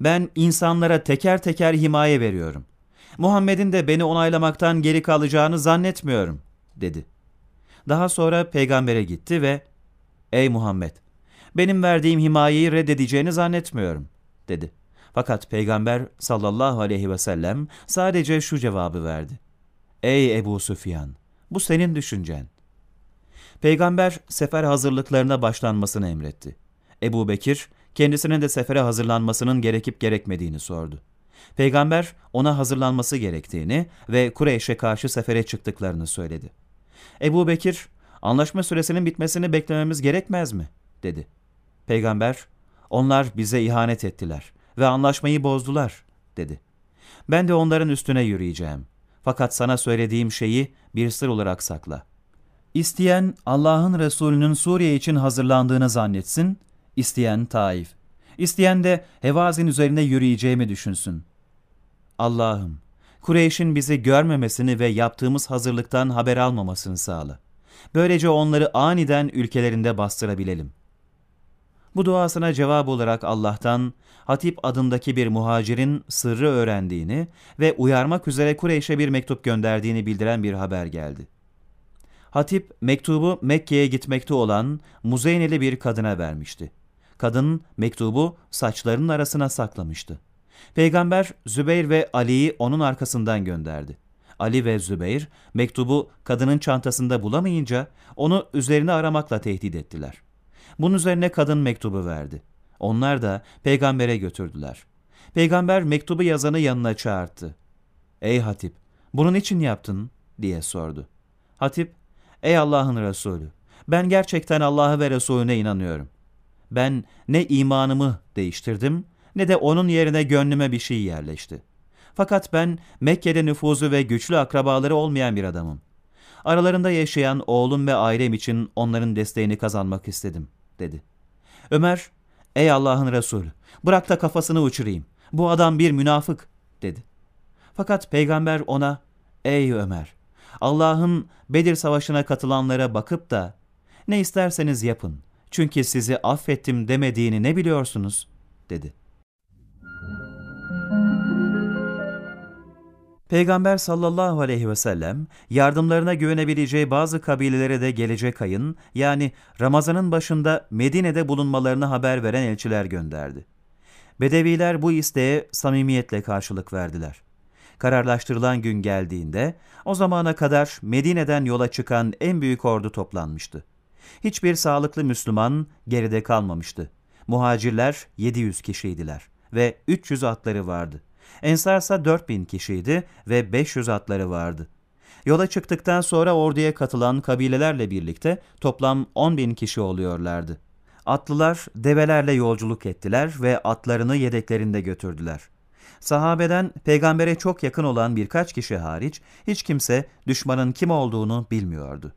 ben insanlara teker teker himaye veriyorum. Muhammed'in de beni onaylamaktan geri kalacağını zannetmiyorum, dedi. Daha sonra peygambere gitti ve, Ey Muhammed, benim verdiğim himayeyi reddedeceğini zannetmiyorum, dedi. Fakat peygamber sallallahu aleyhi ve sellem sadece şu cevabı verdi. Ey Ebu Süfyan, bu senin düşüncen. Peygamber sefer hazırlıklarına başlanmasını emretti. Ebu Bekir, kendisinin de sefere hazırlanmasının gerekip gerekmediğini sordu. Peygamber ona hazırlanması gerektiğini ve Kureyş'e karşı sefere çıktıklarını söyledi. Ebu Bekir, anlaşma süresinin bitmesini beklememiz gerekmez mi? dedi. Peygamber, onlar bize ihanet ettiler ve anlaşmayı bozdular, dedi. Ben de onların üstüne yürüyeceğim. Fakat sana söylediğim şeyi bir sır olarak sakla. İsteyen Allah'ın Resulü'nün Suriye için hazırlandığını zannetsin, isteyen Taif. İsteyen de Hevazin üzerine yürüyeceğimi düşünsün. Allah'ım, Kureyş'in bizi görmemesini ve yaptığımız hazırlıktan haber almamasını sağla. Böylece onları aniden ülkelerinde bastırabilelim. Bu duasına cevap olarak Allah'tan Hatip adındaki bir muhacirin sırrı öğrendiğini ve uyarmak üzere Kureyş'e bir mektup gönderdiğini bildiren bir haber geldi. Hatip mektubu Mekke'ye gitmekte olan Muzeyneli bir kadına vermişti. Kadın mektubu saçlarının arasına saklamıştı. Peygamber Zübeyir ve Ali'yi onun arkasından gönderdi. Ali ve Zübeyir mektubu kadının çantasında bulamayınca onu üzerine aramakla tehdit ettiler. Bunun üzerine kadın mektubu verdi. Onlar da peygambere götürdüler. Peygamber mektubu yazanı yanına çağırdı. Ey Hatip, bunun için yaptın diye sordu. Hatip, ey Allah'ın Resulü, ben gerçekten Allah'a ve Resulüne inanıyorum. Ben ne imanımı değiştirdim ne de onun yerine gönlüme bir şey yerleşti. Fakat ben Mekke'de nüfuzu ve güçlü akrabaları olmayan bir adamım. Aralarında yaşayan oğlum ve ailem için onların desteğini kazanmak istedim, dedi. Ömer, ey Allah'ın Resulü, bırak da kafasını uçurayım. Bu adam bir münafık, dedi. Fakat peygamber ona, ey Ömer, Allah'ın Bedir Savaşı'na katılanlara bakıp da, ne isterseniz yapın, çünkü sizi affettim demediğini ne biliyorsunuz? dedi. Peygamber sallallahu aleyhi ve sellem yardımlarına güvenebileceği bazı kabilelere de gelecek ayın yani Ramazan'ın başında Medine'de bulunmalarını haber veren elçiler gönderdi. Bedeviler bu isteğe samimiyetle karşılık verdiler. Kararlaştırılan gün geldiğinde o zamana kadar Medine'den yola çıkan en büyük ordu toplanmıştı. Hiçbir sağlıklı Müslüman geride kalmamıştı. Muhacirler 700 kişiydiler ve 300 atları vardı. Ensar ise 4000 kişiydi ve 500 atları vardı. Yola çıktıktan sonra orduya katılan kabilelerle birlikte toplam 10 bin kişi oluyorlardı. Atlılar develerle yolculuk ettiler ve atlarını yedeklerinde götürdüler. Sahabeden peygambere çok yakın olan birkaç kişi hariç hiç kimse düşmanın kim olduğunu bilmiyordu.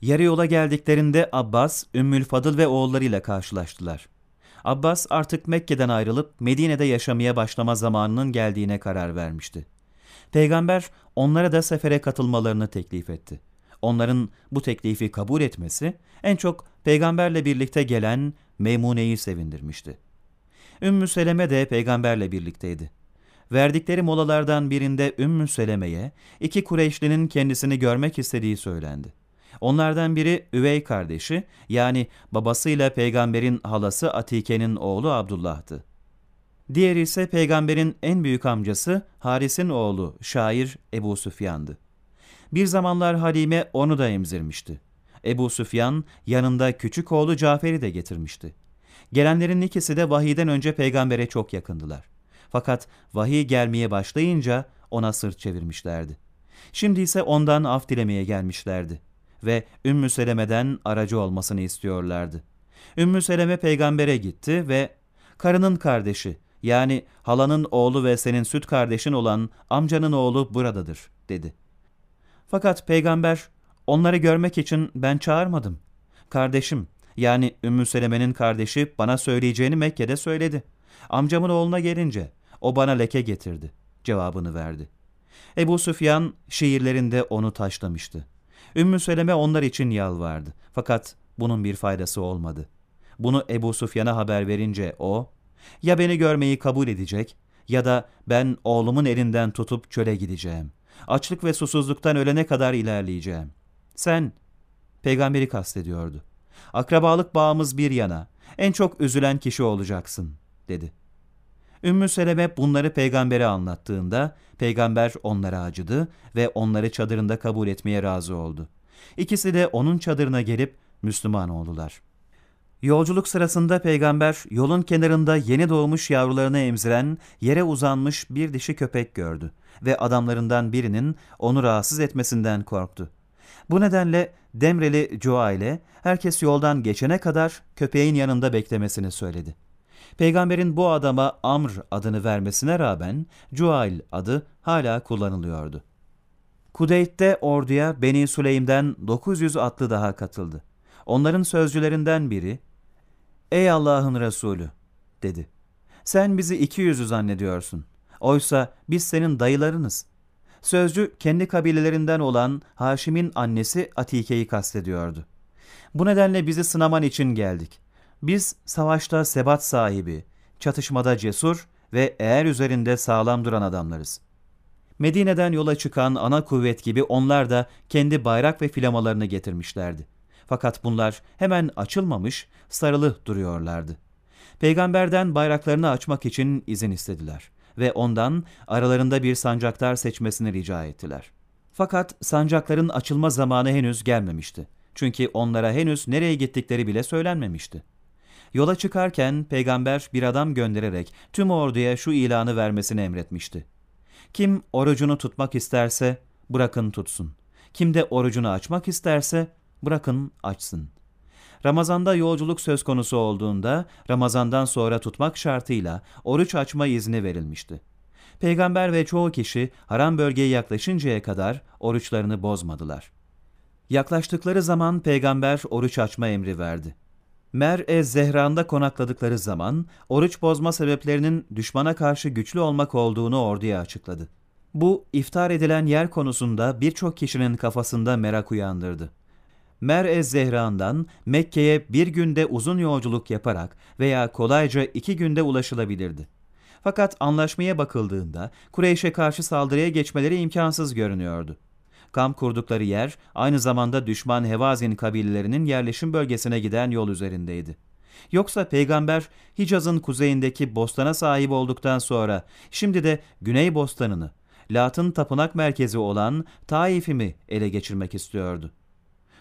Yarı yola geldiklerinde Abbas, Ümmül Fadıl ve oğullarıyla karşılaştılar. Abbas artık Mekke'den ayrılıp Medine'de yaşamaya başlama zamanının geldiğine karar vermişti. Peygamber onlara da sefere katılmalarını teklif etti. Onların bu teklifi kabul etmesi en çok peygamberle birlikte gelen Meymune'yi sevindirmişti. Ümmü Seleme de peygamberle birlikteydi. Verdikleri molalardan birinde Ümmü Seleme'ye iki Kureyşlinin kendisini görmek istediği söylendi. Onlardan biri üvey kardeşi yani babasıyla peygamberin halası Atike'nin oğlu Abdullah'tı. Diğeri ise peygamberin en büyük amcası Haris'in oğlu şair Ebu Süfyan'dı. Bir zamanlar Halime onu da emzirmişti. Ebu Süfyan yanında küçük oğlu Cafer'i de getirmişti. Gelenlerin ikisi de vahiyden önce peygambere çok yakındılar. Fakat vahiy gelmeye başlayınca ona sırt çevirmişlerdi. Şimdi ise ondan af dilemeye gelmişlerdi ve Ümmü Seleme'den aracı olmasını istiyorlardı. Ümmü Seleme peygambere gitti ve karının kardeşi yani halanın oğlu ve senin süt kardeşin olan amcanın oğlu buradadır dedi. Fakat peygamber onları görmek için ben çağırmadım. Kardeşim yani Ümmü Seleme'nin kardeşi bana söyleyeceğini Mekke'de söyledi. Amcamın oğluna gelince o bana leke getirdi cevabını verdi. Ebu Süfyan şiirlerinde onu taşlamıştı. Ümmü Seleme onlar için yalvardı. Fakat bunun bir faydası olmadı. Bunu Ebu Süfyan'a haber verince o, ya beni görmeyi kabul edecek ya da ben oğlumun elinden tutup çöle gideceğim. Açlık ve susuzluktan ölene kadar ilerleyeceğim. Sen, peygamberi kastediyordu. Akrabalık bağımız bir yana, en çok üzülen kişi olacaksın, dedi. Ümmü Seleme bunları peygambere anlattığında, peygamber onlara acıdı ve onları çadırında kabul etmeye razı oldu. İkisi de onun çadırına gelip Müslüman oldular. Yolculuk sırasında peygamber yolun kenarında yeni doğmuş yavrularını emziren yere uzanmış bir dişi köpek gördü ve adamlarından birinin onu rahatsız etmesinden korktu. Bu nedenle Demreli Cua ile herkes yoldan geçene kadar köpeğin yanında beklemesini söyledi. Peygamberin bu adama Amr adını vermesine rağmen Cuail adı hala kullanılıyordu. Kudeyt'te orduya Beni Süleym'den 900 atlı daha katıldı. Onların sözcülerinden biri, ''Ey Allah'ın Resulü'' dedi. ''Sen bizi 200'ü zannediyorsun. Oysa biz senin dayılarınız.'' Sözcü kendi kabilelerinden olan Haşim'in annesi Atike'yi kastediyordu. Bu nedenle bizi sınaman için geldik. Biz savaşta sebat sahibi, çatışmada cesur ve eğer üzerinde sağlam duran adamlarız. Medine'den yola çıkan ana kuvvet gibi onlar da kendi bayrak ve filamalarını getirmişlerdi. Fakat bunlar hemen açılmamış, sarılı duruyorlardı. Peygamberden bayraklarını açmak için izin istediler ve ondan aralarında bir sancaktar seçmesini rica ettiler. Fakat sancakların açılma zamanı henüz gelmemişti. Çünkü onlara henüz nereye gittikleri bile söylenmemişti. Yola çıkarken peygamber bir adam göndererek tüm orduya şu ilanı vermesini emretmişti. Kim orucunu tutmak isterse bırakın tutsun. Kim de orucunu açmak isterse bırakın açsın. Ramazanda yolculuk söz konusu olduğunda Ramazandan sonra tutmak şartıyla oruç açma izni verilmişti. Peygamber ve çoğu kişi haram bölgeye yaklaşıncaya kadar oruçlarını bozmadılar. Yaklaştıkları zaman peygamber oruç açma emri verdi. Mer-e Zehran'da konakladıkları zaman oruç bozma sebeplerinin düşmana karşı güçlü olmak olduğunu orduya açıkladı. Bu iftar edilen yer konusunda birçok kişinin kafasında merak uyandırdı. Mer-e Zehran'dan Mekke'ye bir günde uzun yolculuk yaparak veya kolayca iki günde ulaşılabilirdi. Fakat anlaşmaya bakıldığında Kureyş'e karşı saldırıya geçmeleri imkansız görünüyordu. Kamp kurdukları yer aynı zamanda düşman Hevazin kabilelerinin yerleşim bölgesine giden yol üzerindeydi. Yoksa peygamber Hicaz'ın kuzeyindeki bostana sahip olduktan sonra şimdi de Güney Bostanını, Lat'ın tapınak merkezi olan Taif'i mi ele geçirmek istiyordu?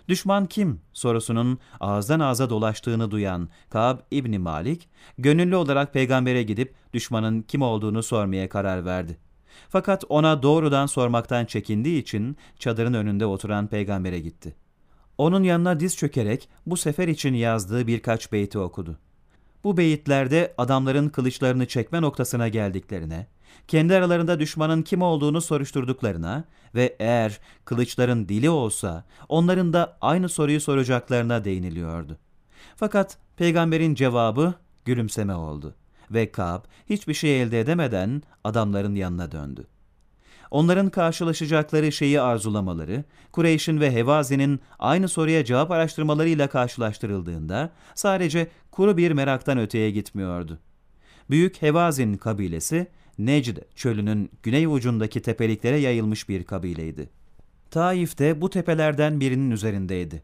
Düşman kim sorusunun ağızdan ağza dolaştığını duyan Kab İbni Malik, gönüllü olarak peygambere gidip düşmanın kim olduğunu sormaya karar verdi. Fakat ona doğrudan sormaktan çekindiği için çadırın önünde oturan peygambere gitti. Onun yanına diz çökerek bu sefer için yazdığı birkaç beyti okudu. Bu beyitlerde adamların kılıçlarını çekme noktasına geldiklerine, kendi aralarında düşmanın kim olduğunu soruşturduklarına ve eğer kılıçların dili olsa onların da aynı soruyu soracaklarına değiniliyordu. Fakat peygamberin cevabı gülümseme oldu ve Kab hiçbir şey elde edemeden adamların yanına döndü. Onların karşılaşacakları şeyi arzulamaları, Kureyş'in ve Hevazi'nin aynı soruya cevap araştırmalarıyla karşılaştırıldığında sadece kuru bir meraktan öteye gitmiyordu. Büyük Hevazin kabilesi, Necd çölünün güney ucundaki tepeliklere yayılmış bir kabileydi. Taif de bu tepelerden birinin üzerindeydi.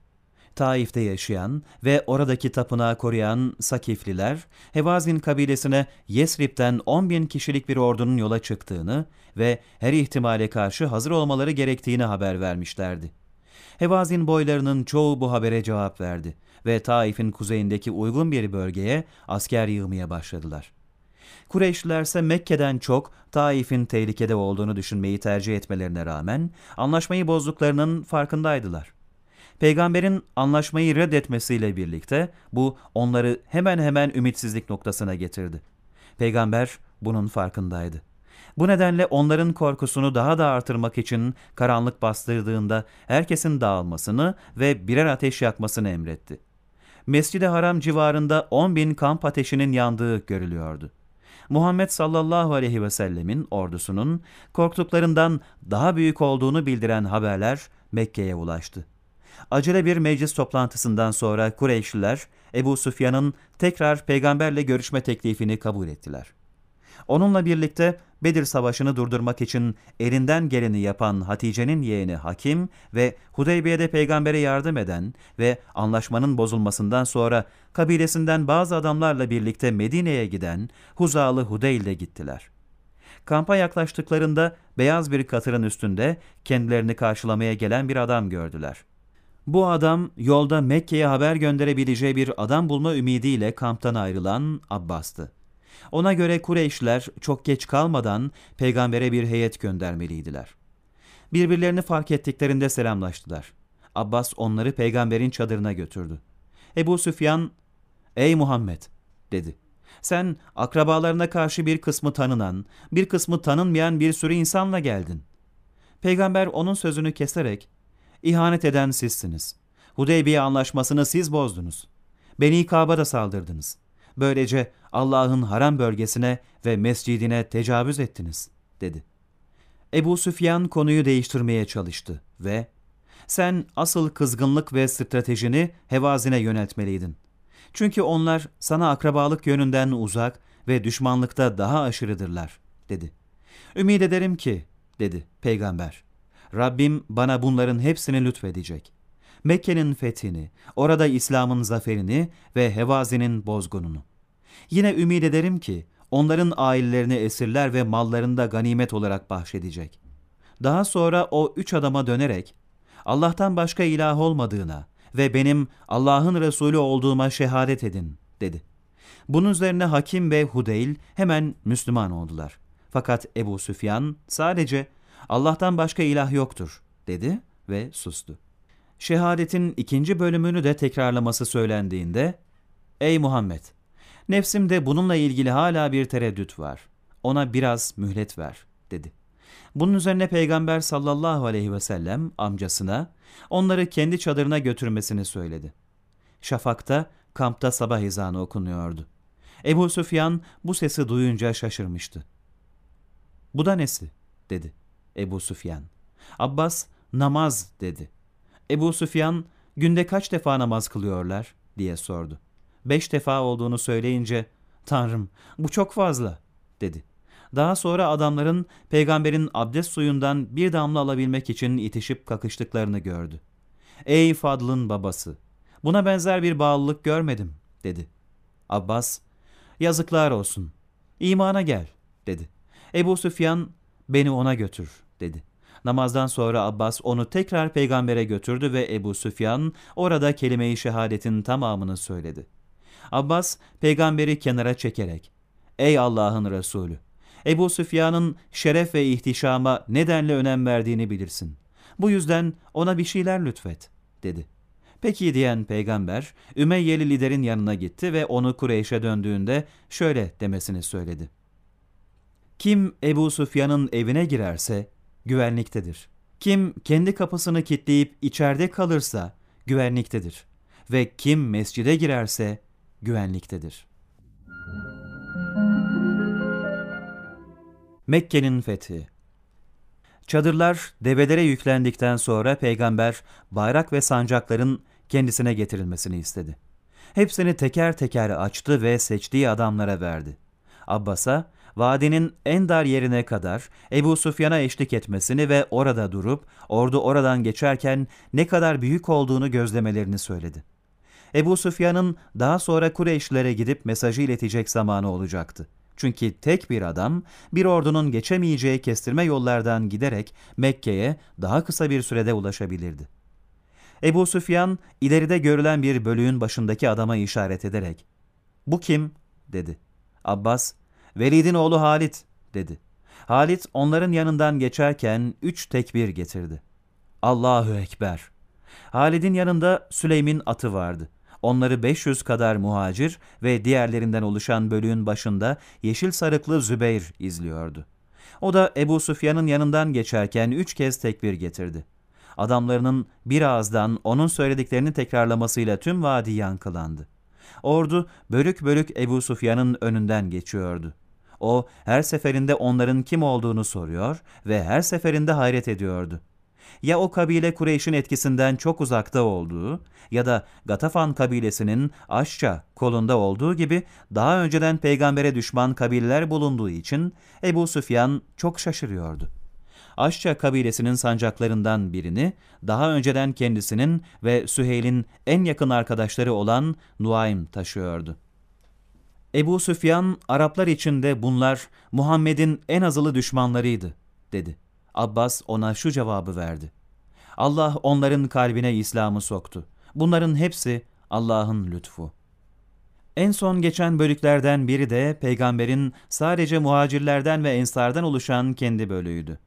Taif'te yaşayan ve oradaki tapınağı koruyan Sakifliler, Hevazin kabilesine Yesrib'den 10 bin kişilik bir ordunun yola çıktığını ve her ihtimale karşı hazır olmaları gerektiğini haber vermişlerdi. Hevazin boylarının çoğu bu habere cevap verdi ve Taif'in kuzeyindeki uygun bir bölgeye asker yığmaya başladılar. Kureyşliler ise Mekke'den çok Taif'in tehlikede olduğunu düşünmeyi tercih etmelerine rağmen anlaşmayı bozduklarının farkındaydılar. Peygamberin anlaşmayı reddetmesiyle birlikte bu onları hemen hemen ümitsizlik noktasına getirdi. Peygamber bunun farkındaydı. Bu nedenle onların korkusunu daha da artırmak için karanlık bastırdığında herkesin dağılmasını ve birer ateş yakmasını emretti. Mescid-i Haram civarında 10 bin kamp ateşinin yandığı görülüyordu. Muhammed sallallahu aleyhi ve sellemin ordusunun korktuklarından daha büyük olduğunu bildiren haberler Mekke'ye ulaştı. Acele bir meclis toplantısından sonra Kureyşliler Ebu Süfyan'ın tekrar peygamberle görüşme teklifini kabul ettiler. Onunla birlikte Bedir Savaşı'nı durdurmak için elinden geleni yapan Hatice'nin yeğeni Hakim ve Hudeybiye'de peygambere yardım eden ve anlaşmanın bozulmasından sonra kabilesinden bazı adamlarla birlikte Medine'ye giden Huzalı Hudeyl de gittiler. Kampa yaklaştıklarında beyaz bir katırın üstünde kendilerini karşılamaya gelen bir adam gördüler. Bu adam yolda Mekke'ye haber gönderebileceği bir adam bulma ümidiyle kamptan ayrılan Abbas'tı. Ona göre Kureyşler çok geç kalmadan peygambere bir heyet göndermeliydiler. Birbirlerini fark ettiklerinde selamlaştılar. Abbas onları peygamberin çadırına götürdü. Ebu Süfyan, ''Ey Muhammed'' dedi. ''Sen akrabalarına karşı bir kısmı tanınan, bir kısmı tanınmayan bir sürü insanla geldin.'' Peygamber onun sözünü keserek, ''İhanet eden sizsiniz. Hudeybiye anlaşmasını siz bozdunuz. Beni Kaba'da saldırdınız. Böylece Allah'ın haram bölgesine ve mescidine tecavüz ettiniz, dedi. Ebu Süfyan konuyu değiştirmeye çalıştı ve sen asıl kızgınlık ve stratejini hevazine yöneltmeliydin. Çünkü onlar sana akrabalık yönünden uzak ve düşmanlıkta daha aşırıdırlar, dedi. Ümid ederim ki, dedi peygamber, Rabbim bana bunların hepsini lütfedecek. Mekke'nin fethini, orada İslam'ın zaferini ve Hevazi'nin bozgununu. Yine ümit ederim ki onların ailelerini esirler ve mallarını da ganimet olarak bahşedecek. Daha sonra o üç adama dönerek Allah'tan başka ilah olmadığına ve benim Allah'ın Resulü olduğuma şehadet edin dedi. Bunun üzerine Hakim ve Hudeyl hemen Müslüman oldular. Fakat Ebu Süfyan sadece Allah'tan başka ilah yoktur dedi ve sustu. Şehadetin ikinci bölümünü de tekrarlaması söylendiğinde, Ey Muhammed! Nefsimde bununla ilgili hala bir tereddüt var. Ona biraz mühlet ver, dedi. Bunun üzerine Peygamber sallallahu aleyhi ve sellem amcasına onları kendi çadırına götürmesini söyledi. Şafakta kampta sabah ezanı okunuyordu. Ebu Süfyan bu sesi duyunca şaşırmıştı. Bu da nesi? dedi Ebu Süfyan. Abbas namaz dedi. Ebu Süfyan günde kaç defa namaz kılıyorlar diye sordu. Beş defa olduğunu söyleyince Tanrım bu çok fazla dedi. Daha sonra adamların peygamberin abdest suyundan bir damla alabilmek için itişip kakıştıklarını gördü. Ey Fadl'ın babası buna benzer bir bağlılık görmedim dedi. Abbas yazıklar olsun imana gel dedi. Ebu Süfyan beni ona götür dedi. Namazdan sonra Abbas onu tekrar peygambere götürdü ve Ebu Süfyan orada kelime-i şehadetin tamamını söyledi. Abbas peygamberi kenara çekerek Ey Allah'ın Resulü! Ebu Süfyan'ın şeref ve ihtişama nedenle önem verdiğini bilirsin. Bu yüzden ona bir şeyler lütfet, dedi. Peki diyen peygamber, Ümeyyeli liderin yanına gitti ve onu Kureyş'e döndüğünde şöyle demesini söyledi. Kim Ebu Süfyan'ın evine girerse güvenliktedir. Kim kendi kapısını kilitleyip içeride kalırsa güvenliktedir. Ve kim mescide girerse güvenliktedir. Mekke'nin fethi Çadırlar develere yüklendikten sonra peygamber bayrak ve sancakların kendisine getirilmesini istedi. Hepsini teker teker açtı ve seçtiği adamlara verdi. Abbas'a vadinin en dar yerine kadar Ebu Sufyan'a eşlik etmesini ve orada durup ordu oradan geçerken ne kadar büyük olduğunu gözlemelerini söyledi. Ebu Süfyan'ın daha sonra Kureyşlere gidip mesajı iletecek zamanı olacaktı. Çünkü tek bir adam bir ordunun geçemeyeceği kestirme yollardan giderek Mekke'ye daha kısa bir sürede ulaşabilirdi. Ebu Süfyan ileride görülen bir bölüğün başındaki adama işaret ederek ''Bu kim?'' dedi. Abbas ''Velid'in oğlu Halit'' dedi. Halit onların yanından geçerken üç tekbir getirdi. Allahu Ekber, Halid'in yanında Süleym'in atı vardı. Onları 500 kadar muhacir ve diğerlerinden oluşan bölüğün başında yeşil sarıklı Zübeyir izliyordu. O da Ebu Sufyan'ın yanından geçerken üç kez tekbir getirdi. Adamlarının bir ağızdan onun söylediklerini tekrarlamasıyla tüm vadi yankılandı. Ordu bölük bölük Ebu Sufyan'ın önünden geçiyordu. O her seferinde onların kim olduğunu soruyor ve her seferinde hayret ediyordu. Ya o kabile Kureyş'in etkisinden çok uzakta olduğu ya da Gatafan kabilesinin Aşça kolunda olduğu gibi daha önceden peygambere düşman kabileler bulunduğu için Ebu Süfyan çok şaşırıyordu. Aşça kabilesinin sancaklarından birini daha önceden kendisinin ve Süheyl'in en yakın arkadaşları olan Nuaym taşıyordu. Ebu Süfyan, Araplar içinde bunlar Muhammed'in en azılı düşmanlarıydı, dedi. Abbas ona şu cevabı verdi. Allah onların kalbine İslam'ı soktu. Bunların hepsi Allah'ın lütfu. En son geçen bölüklerden biri de peygamberin sadece muhacirlerden ve ensardan oluşan kendi bölüğüydü.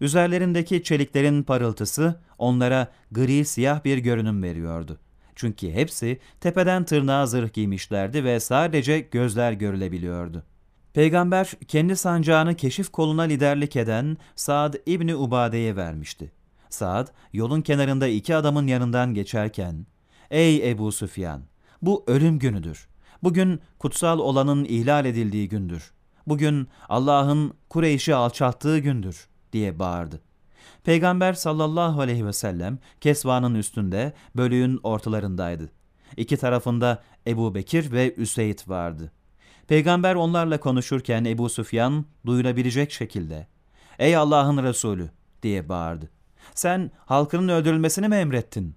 Üzerlerindeki çeliklerin parıltısı onlara gri siyah bir görünüm veriyordu. Çünkü hepsi tepeden tırnağa zırh giymişlerdi ve sadece gözler görülebiliyordu. Peygamber kendi sancağını keşif koluna liderlik eden Saad İbni Ubade'ye vermişti. Saad yolun kenarında iki adamın yanından geçerken, ''Ey Ebu Süfyan, bu ölüm günüdür. Bugün kutsal olanın ihlal edildiği gündür. Bugün Allah'ın Kureyş'i alçalttığı gündür.'' diye bağırdı. Peygamber sallallahu aleyhi ve sellem kesvanın üstünde bölüğün ortalarındaydı. İki tarafında Ebu Bekir ve Üseyd vardı. Peygamber onlarla konuşurken Ebu Süfyan duyulabilecek şekilde ''Ey Allah'ın Resulü!'' diye bağırdı. ''Sen halkının öldürülmesini mi emrettin?''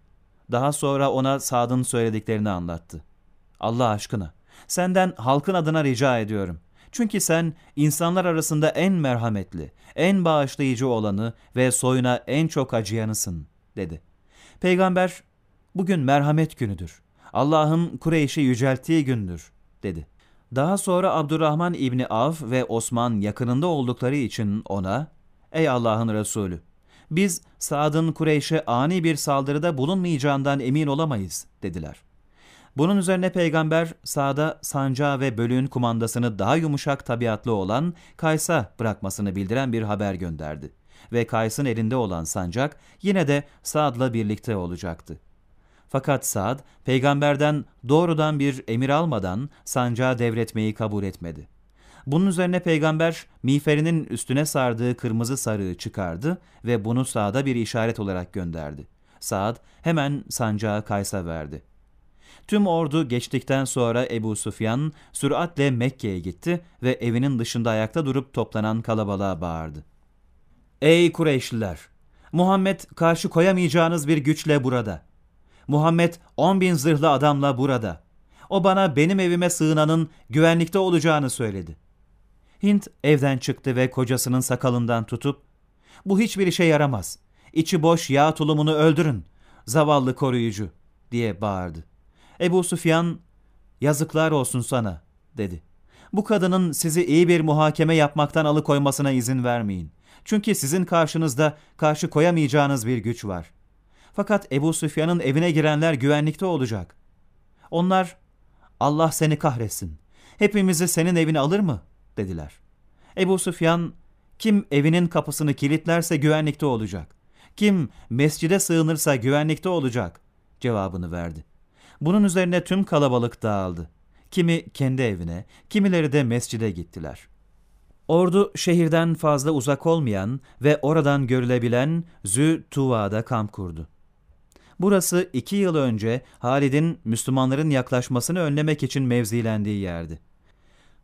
Daha sonra ona Sad'ın söylediklerini anlattı. ''Allah aşkına, senden halkın adına rica ediyorum. Çünkü sen insanlar arasında en merhametli, en bağışlayıcı olanı ve soyuna en çok acıyanısın, dedi. Peygamber, bugün merhamet günüdür. Allah'ın Kureyş'i yücelttiği gündür, dedi. Daha sonra Abdurrahman İbni Av ve Osman yakınında oldukları için ona, Ey Allah'ın Resulü! Biz Sa'd'ın Kureyş'e ani bir saldırıda bulunmayacağından emin olamayız, dediler. Bunun üzerine peygamber Sa'da sancağı ve bölüğün kumandasını daha yumuşak tabiatlı olan Kays'a bırakmasını bildiren bir haber gönderdi. Ve Kays'ın elinde olan sancak yine de Sa'd'la birlikte olacaktı. Fakat Sa'd, peygamberden doğrudan bir emir almadan sancağı devretmeyi kabul etmedi. Bunun üzerine peygamber miğferinin üstüne sardığı kırmızı sarığı çıkardı ve bunu Sa'da bir işaret olarak gönderdi. Sa'd hemen sancağı Kays'a verdi. Tüm ordu geçtikten sonra Ebu Sufyan süratle Mekke'ye gitti ve evinin dışında ayakta durup toplanan kalabalığa bağırdı. Ey Kureyşliler! Muhammed karşı koyamayacağınız bir güçle burada. Muhammed on bin zırhlı adamla burada. O bana benim evime sığınanın güvenlikte olacağını söyledi. Hint evden çıktı ve kocasının sakalından tutup, bu hiçbir işe yaramaz. İçi boş yağ tulumunu öldürün, zavallı koruyucu, diye bağırdı. Ebu Süfyan, yazıklar olsun sana, dedi. Bu kadının sizi iyi bir muhakeme yapmaktan alıkoymasına izin vermeyin. Çünkü sizin karşınızda karşı koyamayacağınız bir güç var. Fakat Ebu Süfyan'ın evine girenler güvenlikte olacak. Onlar, Allah seni kahretsin. Hepimizi senin evine alır mı? dediler. Ebu Süfyan, kim evinin kapısını kilitlerse güvenlikte olacak. Kim mescide sığınırsa güvenlikte olacak cevabını verdi. Bunun üzerine tüm kalabalık dağıldı. Kimi kendi evine, kimileri de mescide gittiler. Ordu şehirden fazla uzak olmayan ve oradan görülebilen Zü Tuva'da kamp kurdu. Burası iki yıl önce Halid'in Müslümanların yaklaşmasını önlemek için mevzilendiği yerdi.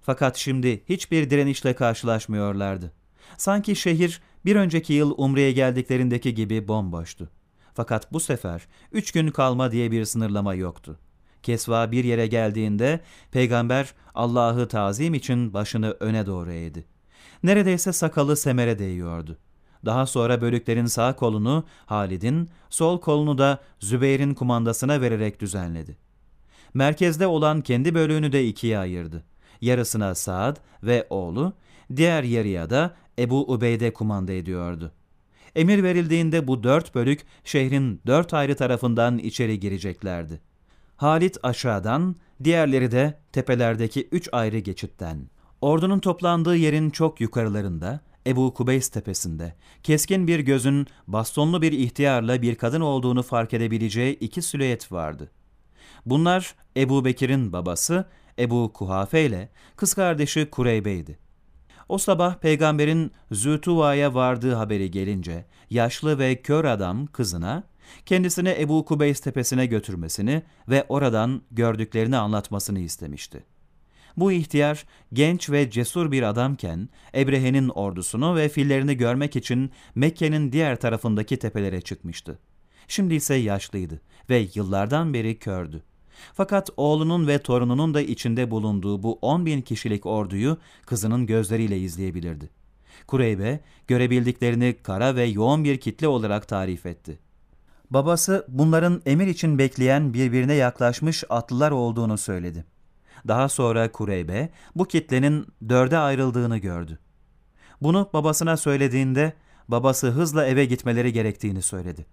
Fakat şimdi hiçbir direnişle karşılaşmıyorlardı. Sanki şehir bir önceki yıl Umre'ye geldiklerindeki gibi bomboştu. Fakat bu sefer üç gün kalma diye bir sınırlama yoktu. Kesva bir yere geldiğinde peygamber Allah'ı tazim için başını öne doğru eğdi. Neredeyse sakalı semere değiyordu. Daha sonra bölüklerin sağ kolunu Halid'in, sol kolunu da Zübeyir'in kumandasına vererek düzenledi. Merkezde olan kendi bölüğünü de ikiye ayırdı. Yarısına Saad ve oğlu, diğer yarıya da Ebu Ubeyde kumanda ediyordu. Emir verildiğinde bu dört bölük şehrin dört ayrı tarafından içeri gireceklerdi. Halit aşağıdan, diğerleri de tepelerdeki üç ayrı geçitten. Ordunun toplandığı yerin çok yukarılarında, Ebu Kubeys tepesinde, keskin bir gözün bastonlu bir ihtiyarla bir kadın olduğunu fark edebileceği iki silüet vardı. Bunlar Ebu Bekir'in babası Ebu Kuhafe ile kız kardeşi Kureybe'ydi. O sabah peygamberin Zütuva'ya vardığı haberi gelince yaşlı ve kör adam kızına kendisini Ebu Kubeys tepesine götürmesini ve oradan gördüklerini anlatmasını istemişti. Bu ihtiyar genç ve cesur bir adamken Ebrehe'nin ordusunu ve fillerini görmek için Mekke'nin diğer tarafındaki tepelere çıkmıştı. Şimdi ise yaşlıydı ve yıllardan beri kördü. Fakat oğlunun ve torununun da içinde bulunduğu bu 10 bin kişilik orduyu kızının gözleriyle izleyebilirdi. Kureybe görebildiklerini kara ve yoğun bir kitle olarak tarif etti. Babası bunların emir için bekleyen birbirine yaklaşmış atlılar olduğunu söyledi. Daha sonra Kureybe bu kitlenin dörde ayrıldığını gördü. Bunu babasına söylediğinde babası hızla eve gitmeleri gerektiğini söyledi.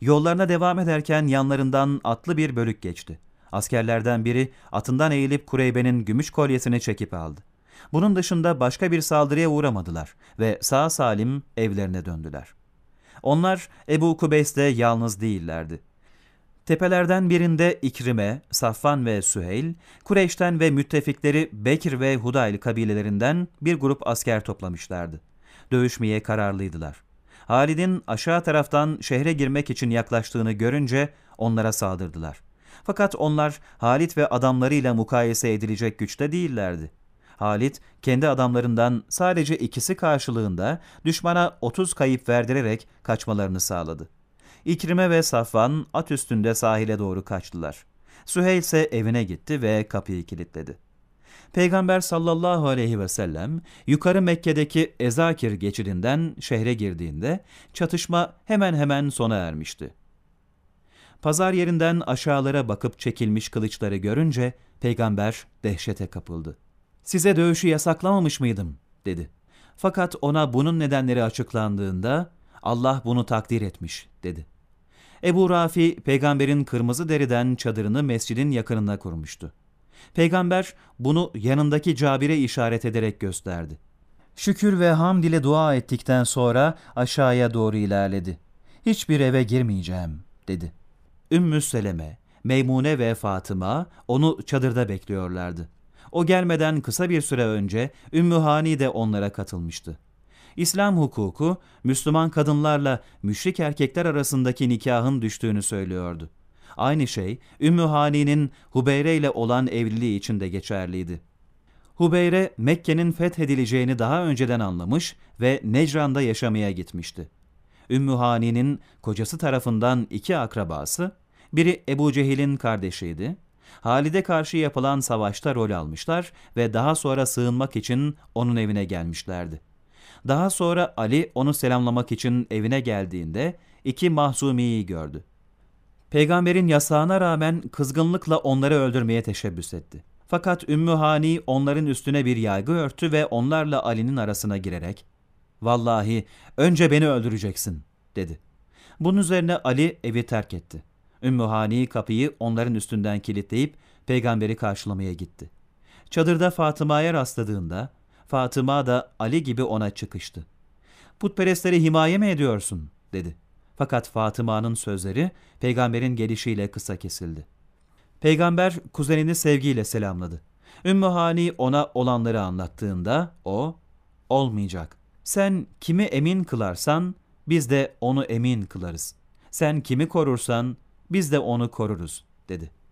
Yollarına devam ederken yanlarından atlı bir bölük geçti. Askerlerden biri atından eğilip Kureybe'nin gümüş kolyesini çekip aldı. Bunun dışında başka bir saldırıya uğramadılar ve sağ salim evlerine döndüler. Onlar Ebu Kubeys'te yalnız değillerdi. Tepelerden birinde İkrime, Safvan ve Süheyl, Kureyş'ten ve müttefikleri Bekir ve Hudayl kabilelerinden bir grup asker toplamışlardı. Dövüşmeye kararlıydılar. Halid'in aşağı taraftan şehre girmek için yaklaştığını görünce onlara saldırdılar. Fakat onlar Halit ve adamlarıyla mukayese edilecek güçte değillerdi. Halit kendi adamlarından sadece ikisi karşılığında düşmana 30 kayıp verdirerek kaçmalarını sağladı. İkrime ve Safvan at üstünde sahile doğru kaçtılar. Süheyl ise evine gitti ve kapıyı kilitledi. Peygamber sallallahu aleyhi ve sellem yukarı Mekke'deki Ezakir geçidinden şehre girdiğinde çatışma hemen hemen sona ermişti. Pazar yerinden aşağılara bakıp çekilmiş kılıçları görünce peygamber dehşete kapıldı. Size dövüşü yasaklamamış mıydım? dedi. Fakat ona bunun nedenleri açıklandığında Allah bunu takdir etmiş dedi. Ebu Rafi peygamberin kırmızı deriden çadırını mescidin yakınına kurmuştu. Peygamber bunu yanındaki Cabir'e işaret ederek gösterdi. Şükür ve hamd ile dua ettikten sonra aşağıya doğru ilerledi. Hiçbir eve girmeyeceğim dedi. Ümmü Seleme, Meymune ve Fatıma onu çadırda bekliyorlardı. O gelmeden kısa bir süre önce Ümmü Hani de onlara katılmıştı. İslam hukuku Müslüman kadınlarla müşrik erkekler arasındaki nikahın düştüğünü söylüyordu. Aynı şey Ümmü Hani'nin Hubeyre ile olan evliliği için de geçerliydi. Hubeyre Mekke'nin fethedileceğini daha önceden anlamış ve Necran'da yaşamaya gitmişti. Ümmü Hani'nin kocası tarafından iki akrabası, biri Ebu Cehil'in kardeşiydi, Halide karşı yapılan savaşta rol almışlar ve daha sonra sığınmak için onun evine gelmişlerdi. Daha sonra Ali onu selamlamak için evine geldiğinde iki mahzumiyi gördü. Peygamberin yasağına rağmen kızgınlıkla onları öldürmeye teşebbüs etti. Fakat Ümmü Hani onların üstüne bir yaygı örtü ve onlarla Ali'nin arasına girerek ''Vallahi önce beni öldüreceksin.'' dedi. Bunun üzerine Ali evi terk etti. Ümmü Hani kapıyı onların üstünden kilitleyip peygamberi karşılamaya gitti. Çadırda Fatıma'ya rastladığında Fatıma da Ali gibi ona çıkıştı. Putperestleri himaye mi ediyorsun? dedi. Fakat Fatıma'nın sözleri peygamberin gelişiyle kısa kesildi. Peygamber kuzenini sevgiyle selamladı. Ümmü Hani ona olanları anlattığında o, olmayacak. Sen kimi emin kılarsan biz de onu emin kılarız. Sen kimi korursan biz de onu koruruz, dedi.''